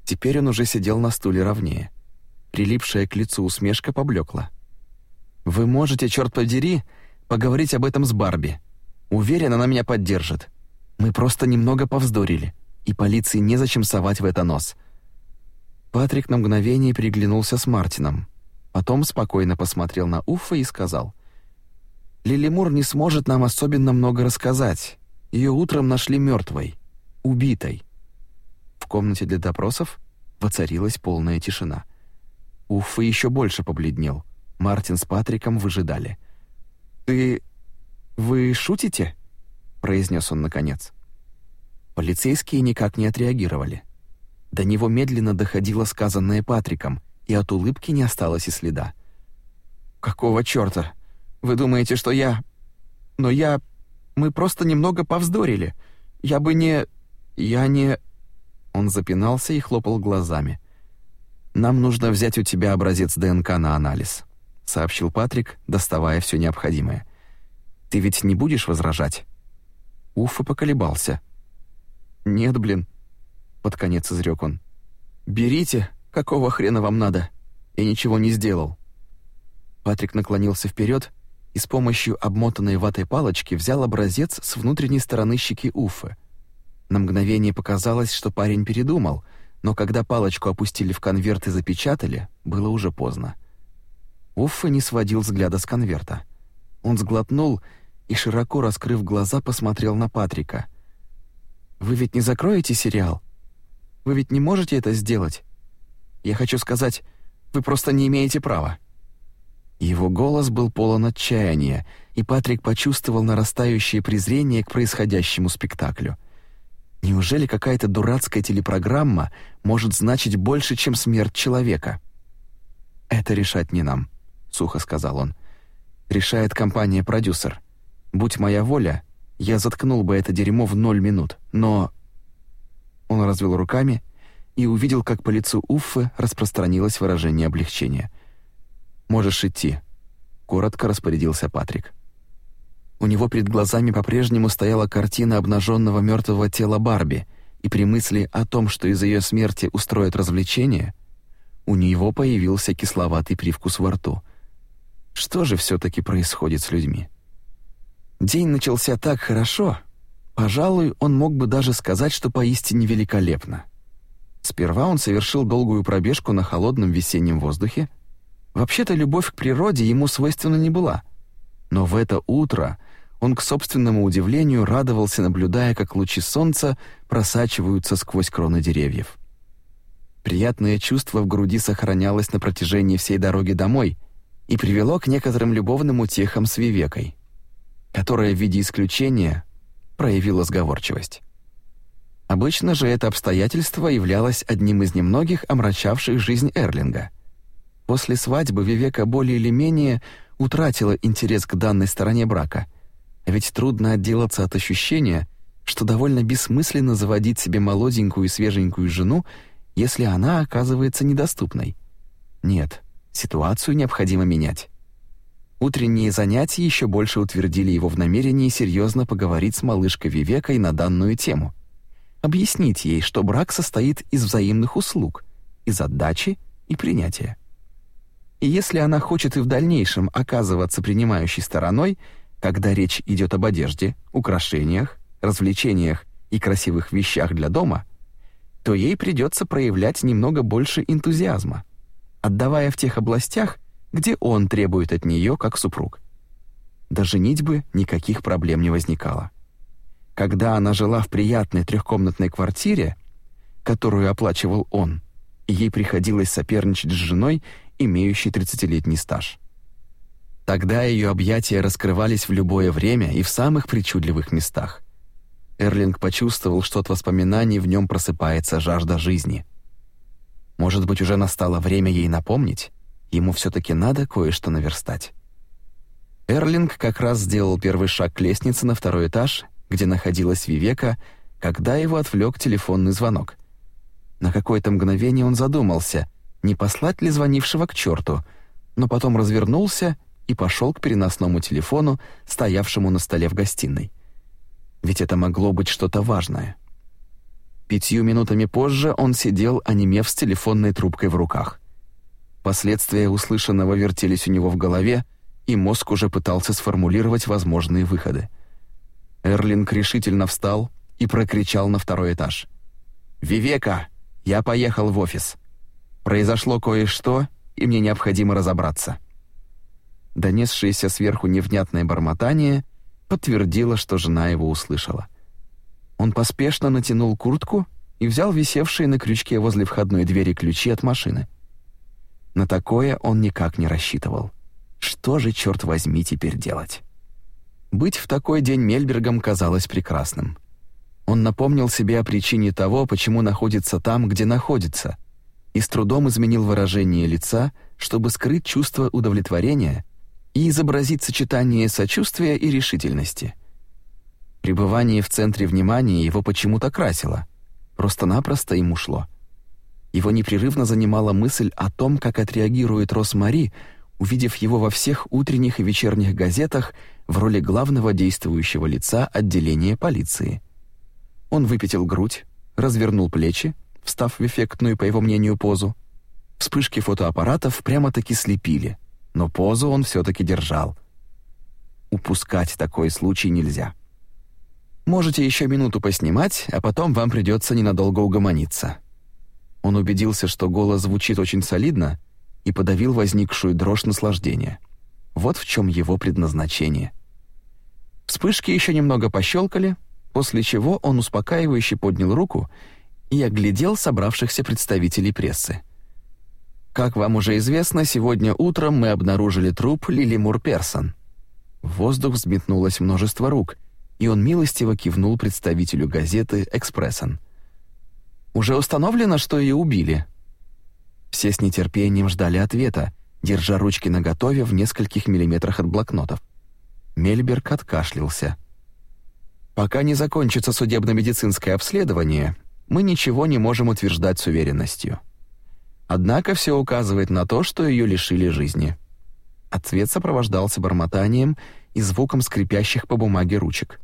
Теперь он уже сидел на стуле ровнее. Прилипшая к лицу усмешка поблекла. «Вы можете, черт подери, поговорить об этом с Барби. Уверен, она меня поддержит. Мы просто немного повздорили, и полиции незачем совать в это нос. Патрик на мгновение переглянулся с Мартином, потом спокойно посмотрел на Уффа и сказал: "Лилимур не сможет нам особенно много рассказать. Ее утром нашли мертвой, убитой". В комнате для допросов воцарилась полная тишина. Уффа еще больше побледнел. Мартин с Патриком выжидали. «Ты... вы шутите?» — произнес он наконец. Полицейские никак не отреагировали. До него медленно доходило сказанное Патриком, и от улыбки не осталось и следа. «Какого чёрта? Вы думаете, что я... Но я... Мы просто немного повздорили. Я бы не... Я не...» Он запинался и хлопал глазами. «Нам нужно взять у тебя образец ДНК на анализ», — сообщил Патрик, доставая все необходимое. «Ты ведь не будешь возражать?» Уфа поколебался. «Нет, блин, под конец изрек он. «Берите, какого хрена вам надо?» Я ничего не сделал. Патрик наклонился вперед и с помощью обмотанной ватой палочки взял образец с внутренней стороны щеки Уфы. На мгновение показалось, что парень передумал, но когда палочку опустили в конверт и запечатали, было уже поздно. Уффа не сводил взгляда с конверта. Он сглотнул и, широко раскрыв глаза, посмотрел на Патрика. «Вы ведь не закроете сериал?» Вы ведь не можете это сделать. Я хочу сказать, вы просто не имеете права». Его голос был полон отчаяния, и Патрик почувствовал нарастающее презрение к происходящему спектаклю. Неужели какая-то дурацкая телепрограмма может значить больше, чем смерть человека? «Это решать не нам», — сухо сказал он. «Решает компания-продюсер. Будь моя воля, я заткнул бы это дерьмо в ноль минут, но он развел руками и увидел, как по лицу Уффы распространилось выражение облегчения. «Можешь идти», — коротко распорядился Патрик. У него перед глазами по-прежнему стояла картина обнаженного мертвого тела Барби, и при мысли о том, что из-за ее смерти устроят развлечение, у него появился кисловатый привкус во рту. Что же все таки происходит с людьми? День начался так хорошо, пожалуй, он мог бы даже сказать, что поистине великолепно. Сперва он совершил долгую пробежку на холодном весеннем воздухе. Вообще-то любовь к природе ему свойственна не была. Но в это утро он к собственному удивлению радовался, наблюдая, как лучи солнца просачиваются сквозь кроны деревьев. Приятное чувство в груди сохранялось на протяжении всей дороги домой и привело к некоторым любовным утехам с Вивекой, которая в виде исключения проявила сговорчивость. Обычно же это обстоятельство являлось одним из немногих омрачавших жизнь Эрлинга. После свадьбы Вивека более или менее утратила интерес к данной стороне брака, ведь трудно отделаться от ощущения, что довольно бессмысленно заводить себе молоденькую и свеженькую жену, если она оказывается недоступной. Нет, ситуацию необходимо менять. Утренние занятия еще больше утвердили его в намерении серьезно поговорить с малышкой Вивекой на данную тему — объяснить ей, что брак состоит из взаимных услуг, из отдачи и принятия. И если она хочет и в дальнейшем оказываться принимающей стороной, когда речь идет об одежде, украшениях, развлечениях и красивых вещах для дома, то ей придется проявлять немного больше энтузиазма, отдавая в тех областях, где он требует от нее как супруг. До женитьбы никаких проблем не возникало. Когда она жила в приятной трехкомнатной квартире, которую оплачивал он, ей приходилось соперничать с женой, имеющей тридцатилетний стаж. Тогда ее объятия раскрывались в любое время и в самых причудливых местах. Эрлинг почувствовал, что от воспоминаний в нем просыпается жажда жизни. Может быть, уже настало время ей напомнить? Ему все таки надо кое-что наверстать. Эрлинг как раз сделал первый шаг к лестнице на второй этаж где находилась Вивека, когда его отвлек телефонный звонок. На какое-то мгновение он задумался, не послать ли звонившего к черту, но потом развернулся и пошел к переносному телефону, стоявшему на столе в гостиной. Ведь это могло быть что-то важное. Пятью минутами позже он сидел, онемев с телефонной трубкой в руках. Последствия услышанного вертелись у него в голове, и мозг уже пытался сформулировать возможные выходы. Эрлинг решительно встал и прокричал на второй этаж. «Вивека, я поехал в офис. Произошло кое-что, и мне необходимо разобраться». Донесшееся сверху невнятное бормотание подтвердило, что жена его услышала. Он поспешно натянул куртку и взял висевшие на крючке возле входной двери ключи от машины. На такое он никак не рассчитывал. Что же, черт возьми, теперь делать? Быть в такой день Мельбергом казалось прекрасным. Он напомнил себе о причине того, почему находится там, где находится, и с трудом изменил выражение лица, чтобы скрыть чувство удовлетворения и изобразить сочетание сочувствия и решительности. Пребывание в центре внимания его почему-то красило, просто-напросто ему шло. Его непрерывно занимала мысль о том, как отреагирует Росмари, увидев его во всех утренних и вечерних газетах в роли главного действующего лица отделения полиции. Он выпятил грудь, развернул плечи, встав в эффектную, по его мнению, позу. Вспышки фотоаппаратов прямо-таки слепили, но позу он все-таки держал. Упускать такой случай нельзя. Можете еще минуту поснимать, а потом вам придется ненадолго угомониться. Он убедился, что голос звучит очень солидно, и подавил возникшую дрожь наслаждения. Вот в чем его предназначение. Вспышки еще немного пощелкали, после чего он успокаивающе поднял руку и оглядел собравшихся представителей прессы. Как вам уже известно, сегодня утром мы обнаружили труп Лили Мур Персон. В воздух взметнулось множество рук, и он милостиво кивнул представителю газеты «Экспрессон». «Уже установлено, что ее убили?» Все с нетерпением ждали ответа, держа ручки наготове в нескольких миллиметрах от блокнотов. Мельберг откашлялся. «Пока не закончится судебно-медицинское обследование, мы ничего не можем утверждать с уверенностью. Однако все указывает на то, что ее лишили жизни». Ответ сопровождался бормотанием и звуком скрипящих по бумаге ручек.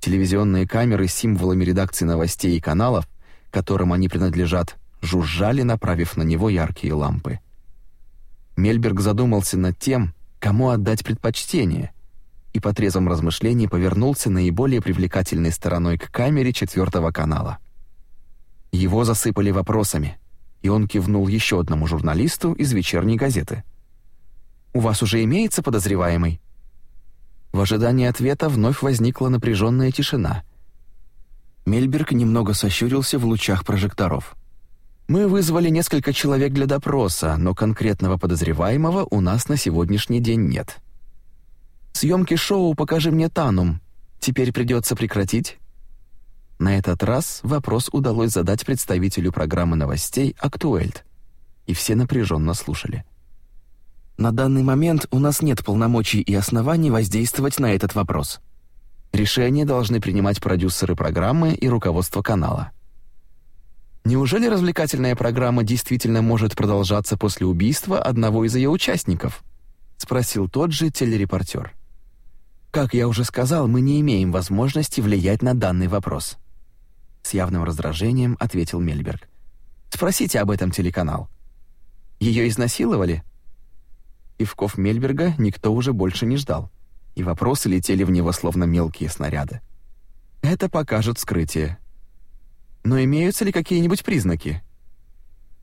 Телевизионные камеры с символами редакции новостей и каналов, которым они принадлежат, жужжали, направив на него яркие лампы. Мельберг задумался над тем, кому отдать предпочтение, и по трезвом размышлении повернулся наиболее привлекательной стороной к камере четвертого канала. Его засыпали вопросами, и он кивнул еще одному журналисту из вечерней газеты. «У вас уже имеется подозреваемый?» В ожидании ответа вновь возникла напряженная тишина. Мельберг немного сощурился в лучах прожекторов. «Мы вызвали несколько человек для допроса, но конкретного подозреваемого у нас на сегодняшний день нет. Съемки шоу «Покажи мне Танум» теперь придется прекратить?» На этот раз вопрос удалось задать представителю программы новостей «Актуэльт», и все напряженно слушали. На данный момент у нас нет полномочий и оснований воздействовать на этот вопрос. Решения должны принимать продюсеры программы и руководство канала. Неужели развлекательная программа действительно может продолжаться после убийства одного из ее участников? спросил тот же телерепортер. Как я уже сказал, мы не имеем возможности влиять на данный вопрос с явным раздражением ответил Мельберг. Спросите об этом телеканал. Ее изнасиловали? Ивков Мельберга никто уже больше не ждал, и вопросы летели в него словно мелкие снаряды. Это покажет вскрытие. Но имеются ли какие-нибудь признаки?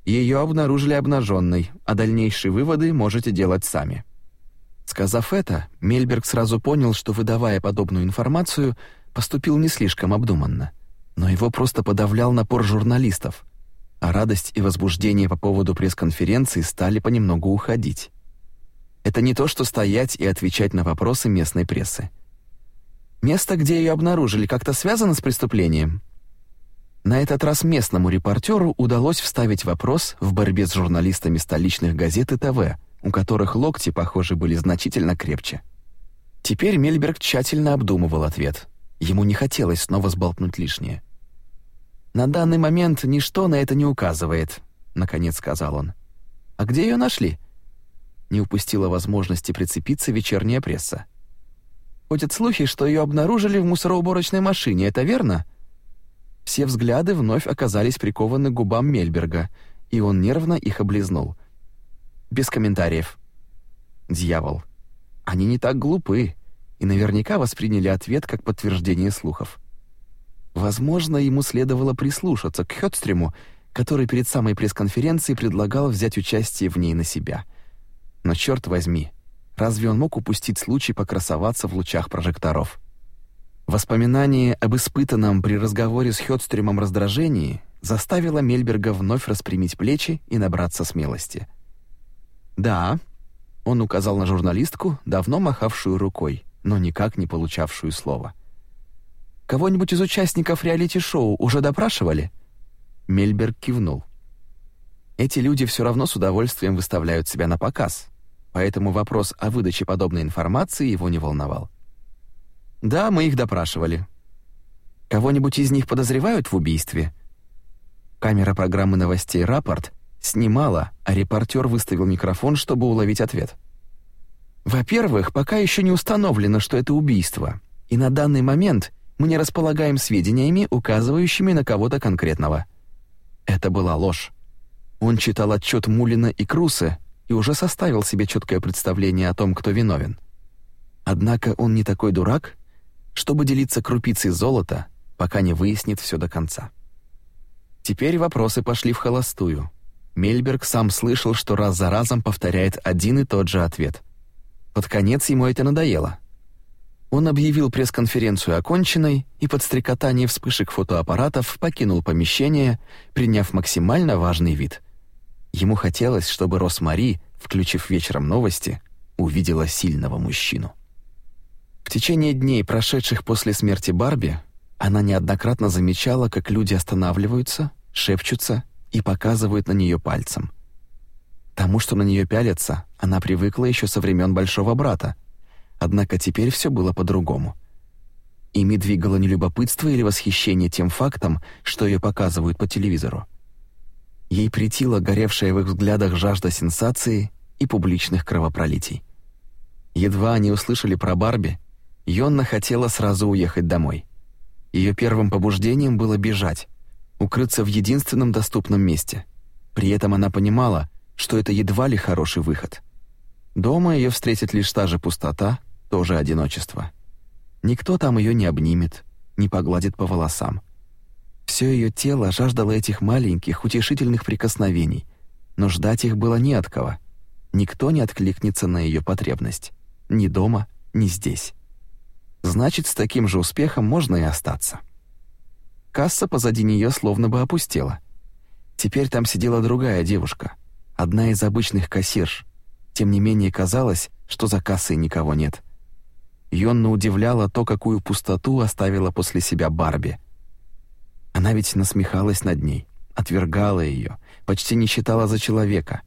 Ее обнаружили обнаженной, а дальнейшие выводы можете делать сами. Сказав это, Мельберг сразу понял, что выдавая подобную информацию, поступил не слишком обдуманно но его просто подавлял напор журналистов, а радость и возбуждение по поводу пресс-конференции стали понемногу уходить. Это не то, что стоять и отвечать на вопросы местной прессы. Место, где ее обнаружили, как-то связано с преступлением. На этот раз местному репортеру удалось вставить вопрос в борьбе с журналистами столичных газет и ТВ, у которых локти, похоже, были значительно крепче. Теперь Мельберг тщательно обдумывал ответ. Ему не хотелось снова сболтнуть лишнее. «На данный момент ничто на это не указывает», — наконец сказал он. «А где ее нашли?» Не упустила возможности прицепиться вечерняя пресса. «Ходят слухи, что ее обнаружили в мусороуборочной машине, это верно?» Все взгляды вновь оказались прикованы к губам Мельберга, и он нервно их облизнул. Без комментариев. «Дьявол. Они не так глупы и наверняка восприняли ответ как подтверждение слухов. Возможно, ему следовало прислушаться к Хёдстрему, который перед самой пресс-конференцией предлагал взять участие в ней на себя. Но черт возьми, разве он мог упустить случай покрасоваться в лучах прожекторов? Воспоминание об испытанном при разговоре с Хёдстремом раздражении заставило Мельберга вновь распрямить плечи и набраться смелости. «Да», — он указал на журналистку, давно махавшую рукой но никак не получавшую слова. «Кого-нибудь из участников реалити-шоу уже допрашивали?» Мельберг кивнул. «Эти люди все равно с удовольствием выставляют себя на показ, поэтому вопрос о выдаче подобной информации его не волновал. Да, мы их допрашивали. Кого-нибудь из них подозревают в убийстве?» Камера программы новостей «Рапорт» снимала, а репортер выставил микрофон, чтобы уловить ответ. Во-первых, пока еще не установлено, что это убийство, и на данный момент мы не располагаем сведениями, указывающими на кого-то конкретного. Это была ложь. Он читал отчет Мулина и Круса и уже составил себе четкое представление о том, кто виновен. Однако он не такой дурак, чтобы делиться крупицей золота, пока не выяснит все до конца. Теперь вопросы пошли в холостую. Мельберг сам слышал, что раз за разом повторяет один и тот же ответ — под конец ему это надоело. Он объявил пресс-конференцию оконченной и под стрекотание вспышек фотоаппаратов покинул помещение, приняв максимально важный вид. Ему хотелось, чтобы Росмари, включив вечером новости, увидела сильного мужчину. В течение дней, прошедших после смерти Барби, она неоднократно замечала, как люди останавливаются, шепчутся и показывают на нее пальцем — Тому, что на нее пялятся, она привыкла еще со времен большого брата. Однако теперь все было по-другому. Ими двигало не любопытство или восхищение тем фактом, что ее показывают по телевизору. Ей претила горевшая в их взглядах жажда сенсации и публичных кровопролитий. Едва они услышали про Барби, Йонна хотела сразу уехать домой. Ее первым побуждением было бежать, укрыться в единственном доступном месте. При этом она понимала, что это едва ли хороший выход. Дома ее встретит лишь та же пустота, тоже одиночество. Никто там ее не обнимет, не погладит по волосам. Все ее тело жаждало этих маленьких, утешительных прикосновений, но ждать их было не от кого. Никто не откликнется на ее потребность. Ни дома, ни здесь. Значит, с таким же успехом можно и остаться. Касса позади нее словно бы опустела. Теперь там сидела другая девушка, одна из обычных кассирш. Тем не менее казалось, что за кассой никого нет. Йонна удивляла то, какую пустоту оставила после себя Барби. Она ведь насмехалась над ней, отвергала ее, почти не считала за человека.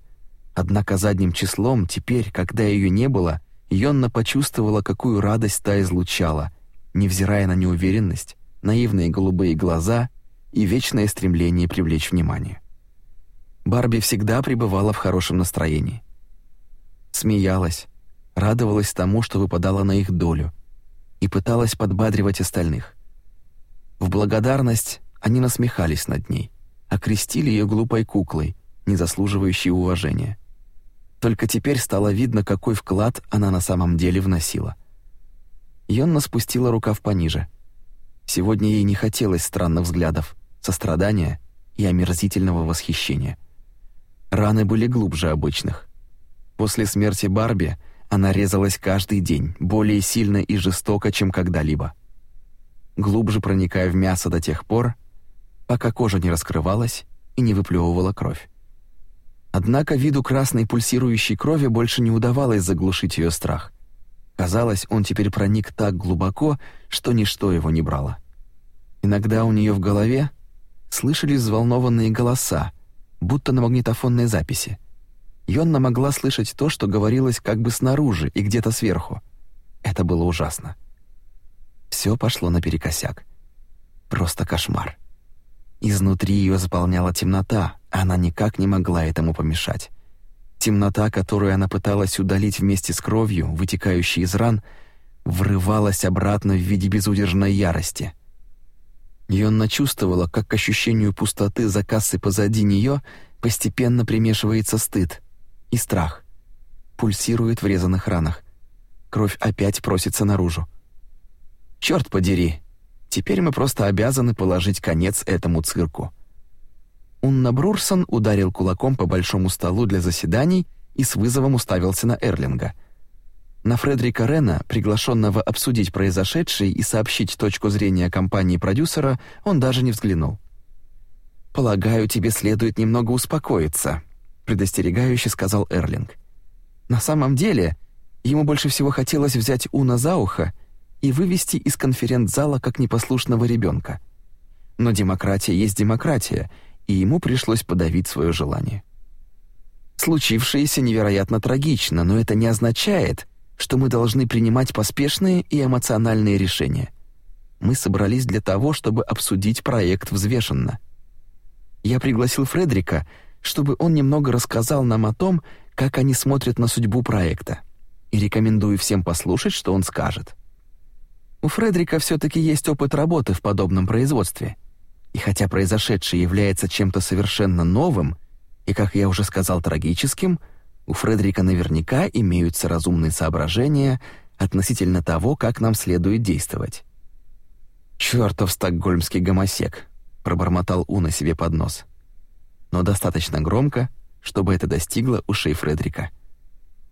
Однако задним числом, теперь, когда ее не было, Йонна почувствовала, какую радость та излучала, невзирая на неуверенность, наивные голубые глаза и вечное стремление привлечь внимание. Барби всегда пребывала в хорошем настроении. Смеялась, радовалась тому, что выпадала на их долю, и пыталась подбадривать остальных. В благодарность они насмехались над ней, окрестили ее глупой куклой, не заслуживающей уважения. Только теперь стало видно, какой вклад она на самом деле вносила. Йонна спустила рукав пониже. Сегодня ей не хотелось странных взглядов, сострадания и омерзительного восхищения. Раны были глубже обычных. После смерти Барби она резалась каждый день, более сильно и жестоко, чем когда-либо. Глубже проникая в мясо до тех пор, пока кожа не раскрывалась и не выплевывала кровь. Однако виду красной пульсирующей крови больше не удавалось заглушить ее страх. Казалось, он теперь проник так глубоко, что ничто его не брало. Иногда у нее в голове слышались взволнованные голоса, будто на магнитофонной записи. Йонна могла слышать то, что говорилось как бы снаружи и где-то сверху. Это было ужасно. Все пошло наперекосяк. Просто кошмар. Изнутри ее заполняла темнота, она никак не могла этому помешать. Темнота, которую она пыталась удалить вместе с кровью, вытекающей из ран, врывалась обратно в виде безудержной ярости. Йонна чувствовала, как к ощущению пустоты за кассой позади нее постепенно примешивается стыд и страх. Пульсирует в резаных ранах. Кровь опять просится наружу. «Черт подери!» Теперь мы просто обязаны положить конец этому цирку. Унна Брурсон ударил кулаком по большому столу для заседаний и с вызовом уставился на Эрлинга. На Фредерика Рена, приглашенного обсудить произошедшее и сообщить точку зрения компании-продюсера, он даже не взглянул. «Полагаю, тебе следует немного успокоиться», — предостерегающе сказал Эрлинг. На самом деле, ему больше всего хотелось взять Уна за ухо и вывести из конференц-зала как непослушного ребенка. Но демократия есть демократия, и ему пришлось подавить свое желание. Случившееся невероятно трагично, но это не означает, что мы должны принимать поспешные и эмоциональные решения. Мы собрались для того, чтобы обсудить проект взвешенно. Я пригласил Фредрика, чтобы он немного рассказал нам о том, как они смотрят на судьбу проекта, и рекомендую всем послушать, что он скажет. У Фредрика все-таки есть опыт работы в подобном производстве. И хотя произошедшее является чем-то совершенно новым и, как я уже сказал, трагическим, у Фредрика наверняка имеются разумные соображения относительно того, как нам следует действовать. «Чёртов стокгольмский гомосек», — пробормотал Уна себе под нос. Но достаточно громко, чтобы это достигло ушей Фредрика.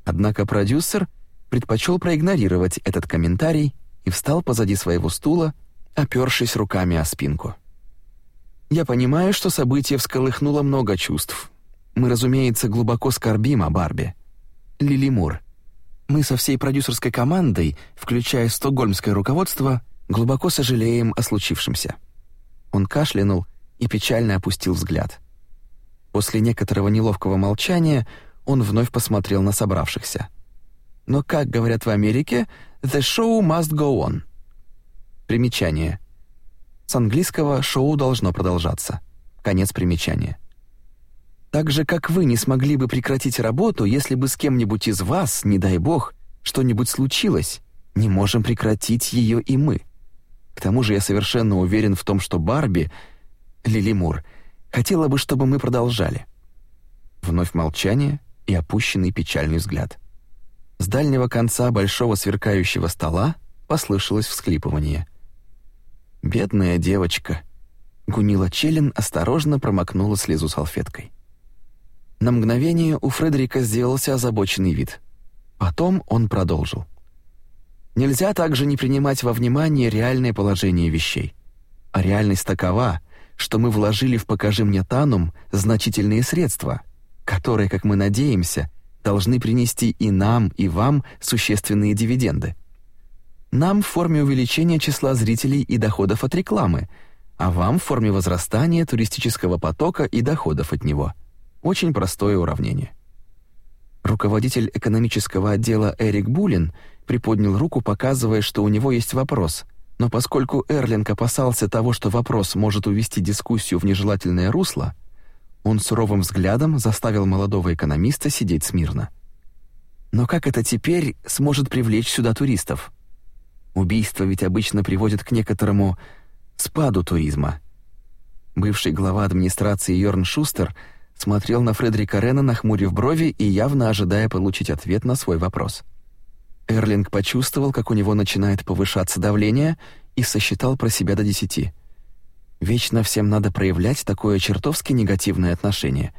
Однако продюсер предпочел проигнорировать этот комментарий и встал позади своего стула, опёршись руками о спинку. Я понимаю, что событие всколыхнуло много чувств. Мы, разумеется, глубоко скорбим о Барби. Лили Мур. Мы со всей продюсерской командой, включая стокгольмское руководство, глубоко сожалеем о случившемся. Он кашлянул и печально опустил взгляд. После некоторого неловкого молчания он вновь посмотрел на собравшихся. Но, как говорят в Америке, The show must go on. Примечание. С английского шоу должно продолжаться. Конец примечания. Так же, как вы не смогли бы прекратить работу, если бы с кем-нибудь из вас, не дай бог, что-нибудь случилось, не можем прекратить ее и мы. К тому же я совершенно уверен в том, что Барби, Лили Мур, хотела бы, чтобы мы продолжали. Вновь молчание и опущенный печальный взгляд. С дальнего конца большого сверкающего стола послышалось всхлипывание. «Бедная девочка», — Гунила Челин осторожно промокнула слезу салфеткой. На мгновение у Фредерика сделался озабоченный вид. Потом он продолжил. Нельзя также не принимать во внимание реальное положение вещей. А реальность такова, что мы вложили в «Покажи мне Танум» значительные средства, которые, как мы надеемся, должны принести и нам, и вам существенные дивиденды. Нам в форме увеличения числа зрителей и доходов от рекламы, а вам в форме возрастания туристического потока и доходов от него. Очень простое уравнение. Руководитель экономического отдела Эрик Булин приподнял руку, показывая, что у него есть вопрос, но поскольку Эрлинг опасался того, что вопрос может увести дискуссию в нежелательное русло, он суровым взглядом заставил молодого экономиста сидеть смирно. Но как это теперь сможет привлечь сюда туристов? Убийство ведь обычно приводит к некоторому спаду туризма. Бывший глава администрации Йорн Шустер смотрел на Фредерика Рена, нахмурив брови и явно ожидая получить ответ на свой вопрос. Эрлинг почувствовал, как у него начинает повышаться давление, и сосчитал про себя до десяти. Вечно всем надо проявлять такое чертовски негативное отношение.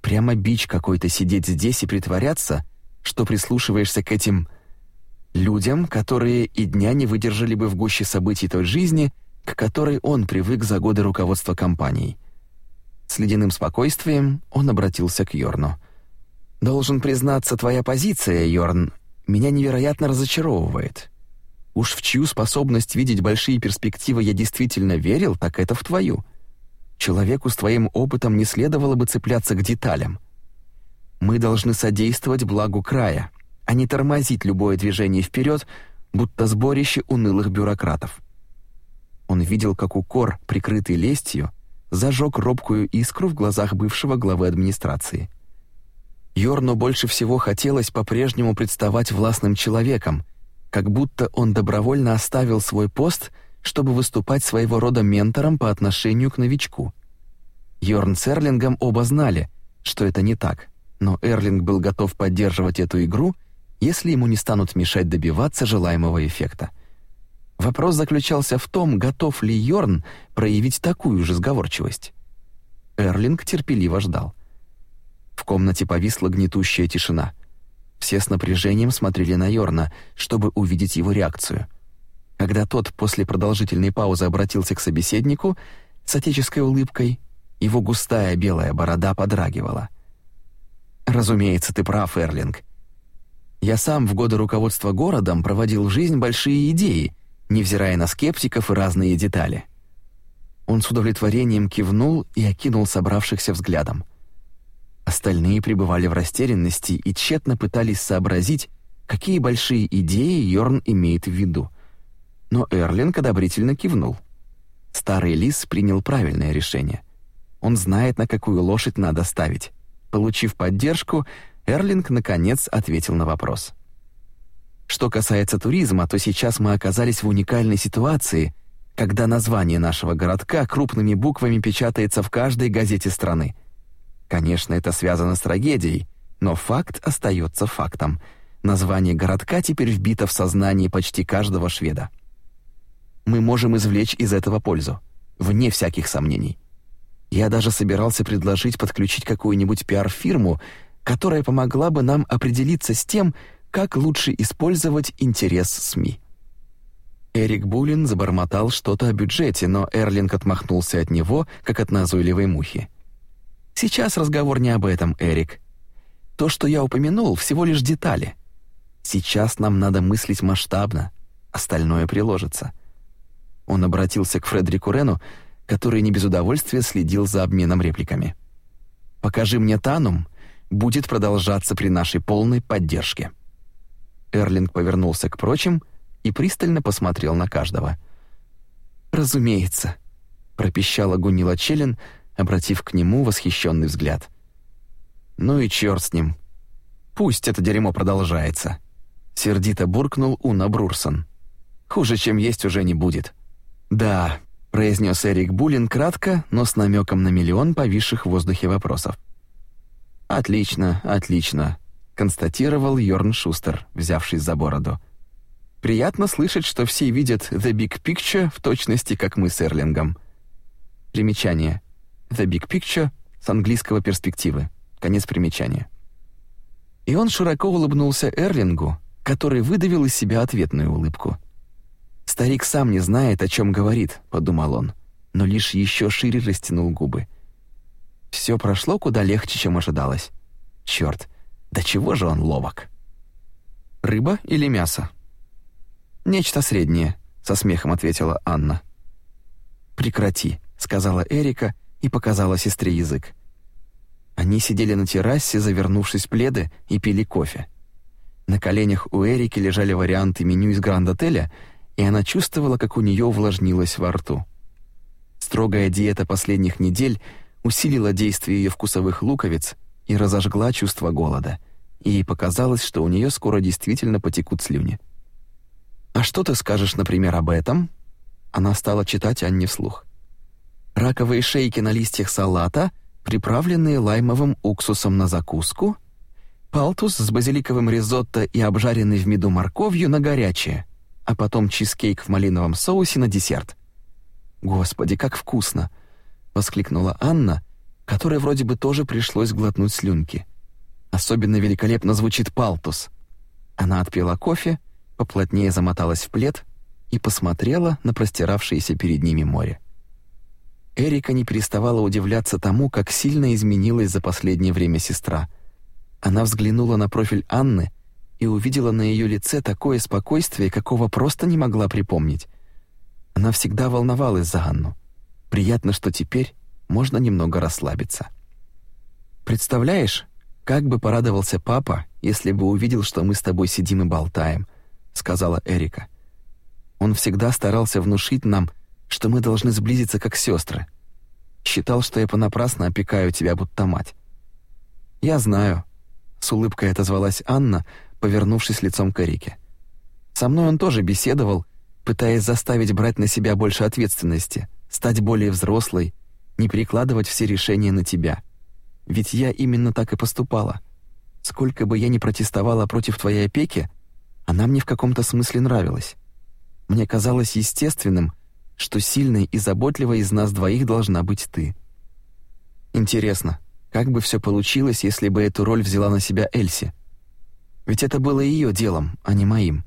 Прямо бич какой-то сидеть здесь и притворяться, что прислушиваешься к этим людям, которые и дня не выдержали бы в гуще событий той жизни, к которой он привык за годы руководства компанией. С ледяным спокойствием он обратился к Йорну. «Должен признаться, твоя позиция, Йорн, меня невероятно разочаровывает. Уж в чью способность видеть большие перспективы я действительно верил, так это в твою. Человеку с твоим опытом не следовало бы цепляться к деталям. Мы должны содействовать благу края, а не тормозить любое движение вперед, будто сборище унылых бюрократов. Он видел, как укор, прикрытый лестью, зажег робкую искру в глазах бывшего главы администрации. Йорну больше всего хотелось по-прежнему представать властным человеком, как будто он добровольно оставил свой пост, чтобы выступать своего рода ментором по отношению к новичку. Йорн с Эрлингом оба знали, что это не так, но Эрлинг был готов поддерживать эту игру, если ему не станут мешать добиваться желаемого эффекта. Вопрос заключался в том, готов ли Йорн проявить такую же сговорчивость. Эрлинг терпеливо ждал. В комнате повисла гнетущая тишина. Все с напряжением смотрели на Йорна, чтобы увидеть его реакцию. Когда тот после продолжительной паузы обратился к собеседнику с отеческой улыбкой, его густая белая борода подрагивала. «Разумеется, ты прав, Эрлинг. Я сам в годы руководства городом проводил в жизнь большие идеи, невзирая на скептиков и разные детали». Он с удовлетворением кивнул и окинул собравшихся взглядом. Остальные пребывали в растерянности и тщетно пытались сообразить, какие большие идеи Йорн имеет в виду. Но Эрлинг одобрительно кивнул. Старый лис принял правильное решение. Он знает, на какую лошадь надо ставить. Получив поддержку, Эрлинг наконец ответил на вопрос. Что касается туризма, то сейчас мы оказались в уникальной ситуации, когда название нашего городка крупными буквами печатается в каждой газете страны. Конечно, это связано с трагедией, но факт остается фактом. Название городка теперь вбито в сознание почти каждого шведа. Мы можем извлечь из этого пользу, вне всяких сомнений. Я даже собирался предложить подключить какую-нибудь пиар-фирму, которая помогла бы нам определиться с тем, как лучше использовать интерес СМИ. Эрик Булин забормотал что-то о бюджете, но Эрлинг отмахнулся от него, как от назойливой мухи. Сейчас разговор не об этом, Эрик. То, что я упомянул, всего лишь детали. Сейчас нам надо мыслить масштабно, остальное приложится. Он обратился к Фредерику Рену, который не без удовольствия следил за обменом репликами. Покажи мне Танум будет продолжаться при нашей полной поддержке. Эрлинг повернулся к прочим и пристально посмотрел на каждого. Разумеется, пропищала Гунила Челин, обратив к нему восхищенный взгляд. «Ну и черт с ним. Пусть это дерьмо продолжается», — сердито буркнул Уна Брурсон. «Хуже, чем есть, уже не будет». «Да», — произнес Эрик Булин кратко, но с намеком на миллион повисших в воздухе вопросов. «Отлично, отлично», констатировал Йорн Шустер, взявшись за бороду. Приятно слышать, что все видят The Big Picture в точности, как мы с Эрлингом. Примечание. The Big Picture с английского перспективы. Конец примечания. И он широко улыбнулся Эрлингу, который выдавил из себя ответную улыбку. «Старик сам не знает, о чем говорит», — подумал он, но лишь еще шире растянул губы. Все прошло куда легче, чем ожидалось. Черт, да чего же он ловок? Рыба или мясо? Нечто среднее, со смехом ответила Анна. Прекрати, сказала Эрика и показала сестре язык. Они сидели на террасе, завернувшись в пледы, и пили кофе. На коленях у Эрики лежали варианты меню из Гранд-отеля, и она чувствовала, как у нее увлажнилось во рту. Строгая диета последних недель усилила действие ее вкусовых луковиц и разожгла чувство голода, и ей показалось, что у нее скоро действительно потекут слюни. «А что ты скажешь, например, об этом?» Она стала читать Анне вслух. «Раковые шейки на листьях салата, приправленные лаймовым уксусом на закуску, палтус с базиликовым ризотто и обжаренный в меду морковью на горячее, а потом чизкейк в малиновом соусе на десерт. Господи, как вкусно!» — воскликнула Анна, которой вроде бы тоже пришлось глотнуть слюнки. Особенно великолепно звучит палтус. Она отпила кофе, поплотнее замоталась в плед и посмотрела на простиравшееся перед ними море. Эрика не переставала удивляться тому, как сильно изменилась за последнее время сестра. Она взглянула на профиль Анны и увидела на ее лице такое спокойствие, какого просто не могла припомнить. Она всегда волновалась за Анну. Приятно, что теперь можно немного расслабиться. Представляешь, как бы порадовался папа, если бы увидел, что мы с тобой сидим и болтаем, сказала Эрика. Он всегда старался внушить нам, что мы должны сблизиться как сестры. Считал, что я понапрасну опекаю тебя, будто мать. Я знаю, с улыбкой отозвалась Анна, повернувшись лицом к Эрике. Со мной он тоже беседовал, пытаясь заставить брать на себя больше ответственности, стать более взрослой, не перекладывать все решения на тебя. Ведь я именно так и поступала. Сколько бы я ни протестовала против твоей опеки, она мне в каком-то смысле нравилась. Мне казалось естественным, что сильной и заботливой из нас двоих должна быть ты. Интересно, как бы все получилось, если бы эту роль взяла на себя Эльси? Ведь это было ее делом, а не моим.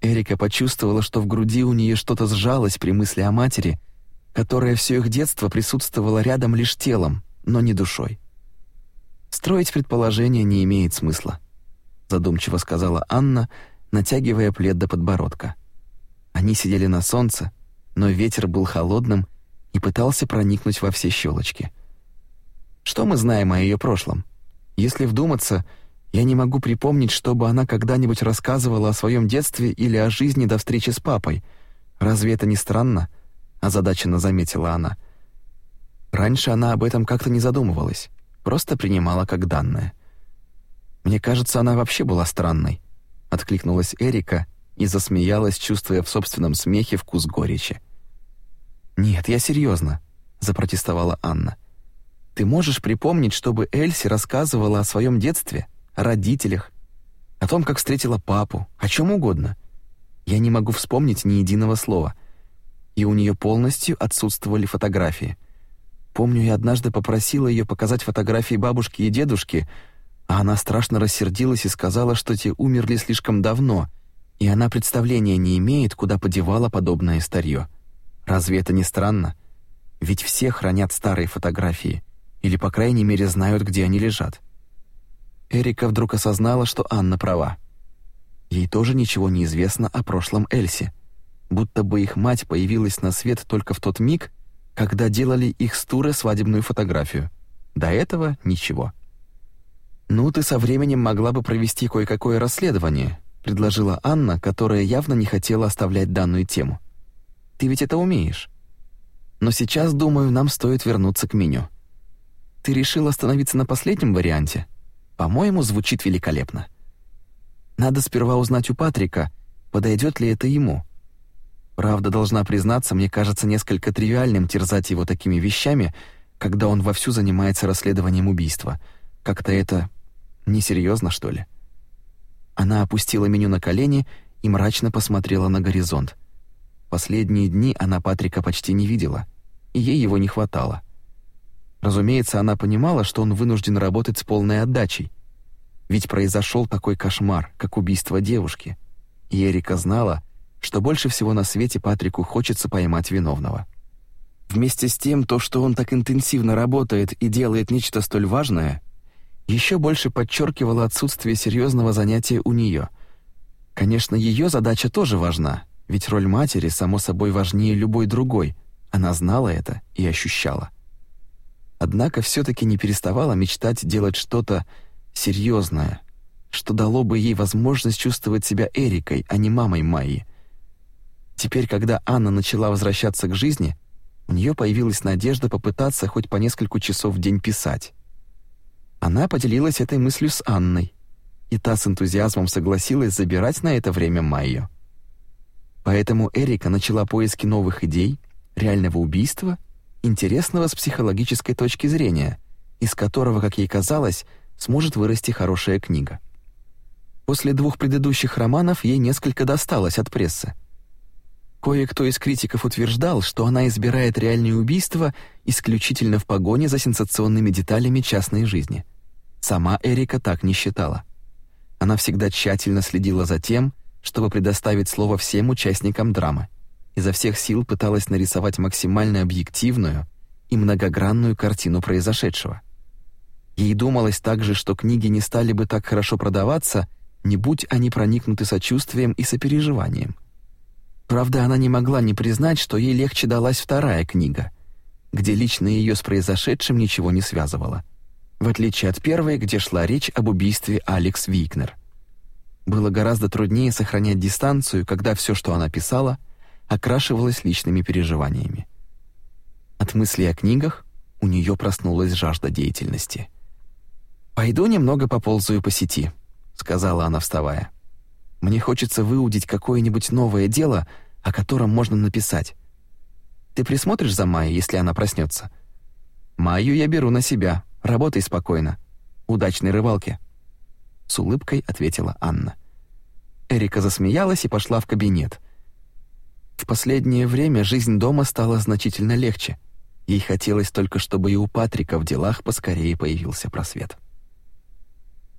Эрика почувствовала, что в груди у нее что-то сжалось при мысли о матери, которая все их детство присутствовала рядом лишь телом, но не душой. Строить предположения не имеет смысла, задумчиво сказала Анна, натягивая плед до подбородка. Они сидели на солнце, но ветер был холодным и пытался проникнуть во все щелочки. Что мы знаем о ее прошлом? Если вдуматься, я не могу припомнить, чтобы она когда-нибудь рассказывала о своем детстве или о жизни до встречи с папой. Разве это не странно? озадаченно заметила она. Раньше она об этом как-то не задумывалась, просто принимала как данное. Мне кажется, она вообще была странной, откликнулась Эрика и засмеялась, чувствуя в собственном смехе вкус горечи. Нет, я серьезно, запротестовала Анна. Ты можешь припомнить, чтобы Эльси рассказывала о своем детстве, о родителях, о том, как встретила папу, о чем угодно? Я не могу вспомнить ни единого слова и у нее полностью отсутствовали фотографии. Помню, я однажды попросила ее показать фотографии бабушки и дедушки, а она страшно рассердилась и сказала, что те умерли слишком давно, и она представления не имеет, куда подевала подобное старье. Разве это не странно? Ведь все хранят старые фотографии, или, по крайней мере, знают, где они лежат. Эрика вдруг осознала, что Анна права. Ей тоже ничего не известно о прошлом Эльси будто бы их мать появилась на свет только в тот миг, когда делали их с Туры свадебную фотографию. До этого ничего. «Ну, ты со временем могла бы провести кое-какое расследование», предложила Анна, которая явно не хотела оставлять данную тему. «Ты ведь это умеешь. Но сейчас, думаю, нам стоит вернуться к меню. Ты решил остановиться на последнем варианте? По-моему, звучит великолепно. Надо сперва узнать у Патрика, подойдет ли это ему. Правда, должна признаться, мне кажется несколько тривиальным терзать его такими вещами, когда он вовсю занимается расследованием убийства. Как-то это Несерьезно, что ли? Она опустила меню на колени и мрачно посмотрела на горизонт. Последние дни она Патрика почти не видела, и ей его не хватало. Разумеется, она понимала, что он вынужден работать с полной отдачей. Ведь произошел такой кошмар, как убийство девушки. И Эрика знала, что больше всего на свете Патрику хочется поймать виновного. Вместе с тем, то, что он так интенсивно работает и делает нечто столь важное, еще больше подчеркивало отсутствие серьезного занятия у нее. Конечно, ее задача тоже важна, ведь роль матери, само собой, важнее любой другой. Она знала это и ощущала. Однако все-таки не переставала мечтать делать что-то серьезное, что дало бы ей возможность чувствовать себя Эрикой, а не мамой Майи. Теперь, когда Анна начала возвращаться к жизни, у нее появилась надежда попытаться хоть по несколько часов в день писать. Она поделилась этой мыслью с Анной, и та с энтузиазмом согласилась забирать на это время Майю. Поэтому Эрика начала поиски новых идей, реального убийства интересного с психологической точки зрения, из которого, как ей казалось, сможет вырасти хорошая книга. После двух предыдущих романов ей несколько досталось от прессы. Кое-кто из критиков утверждал, что она избирает реальные убийства исключительно в погоне за сенсационными деталями частной жизни. Сама Эрика так не считала. Она всегда тщательно следила за тем, чтобы предоставить слово всем участникам драмы изо всех сил пыталась нарисовать максимально объективную и многогранную картину произошедшего. Ей думалось также, что книги не стали бы так хорошо продаваться, не будь они проникнуты сочувствием и сопереживанием. Правда, она не могла не признать, что ей легче далась вторая книга, где лично ее с произошедшим ничего не связывало, в отличие от первой, где шла речь об убийстве Алекс Викнер. Было гораздо труднее сохранять дистанцию, когда все, что она писала, окрашивалась личными переживаниями. От мыслей о книгах у нее проснулась жажда деятельности. «Пойду немного поползаю по сети», — сказала она, вставая. «Мне хочется выудить какое-нибудь новое дело, о котором можно написать. Ты присмотришь за Майей, если она проснется? Майю я беру на себя, работай спокойно. Удачной рыбалки». С улыбкой ответила Анна. Эрика засмеялась и пошла в кабинет — в последнее время жизнь дома стала значительно легче. Ей хотелось только, чтобы и у Патрика в делах поскорее появился просвет.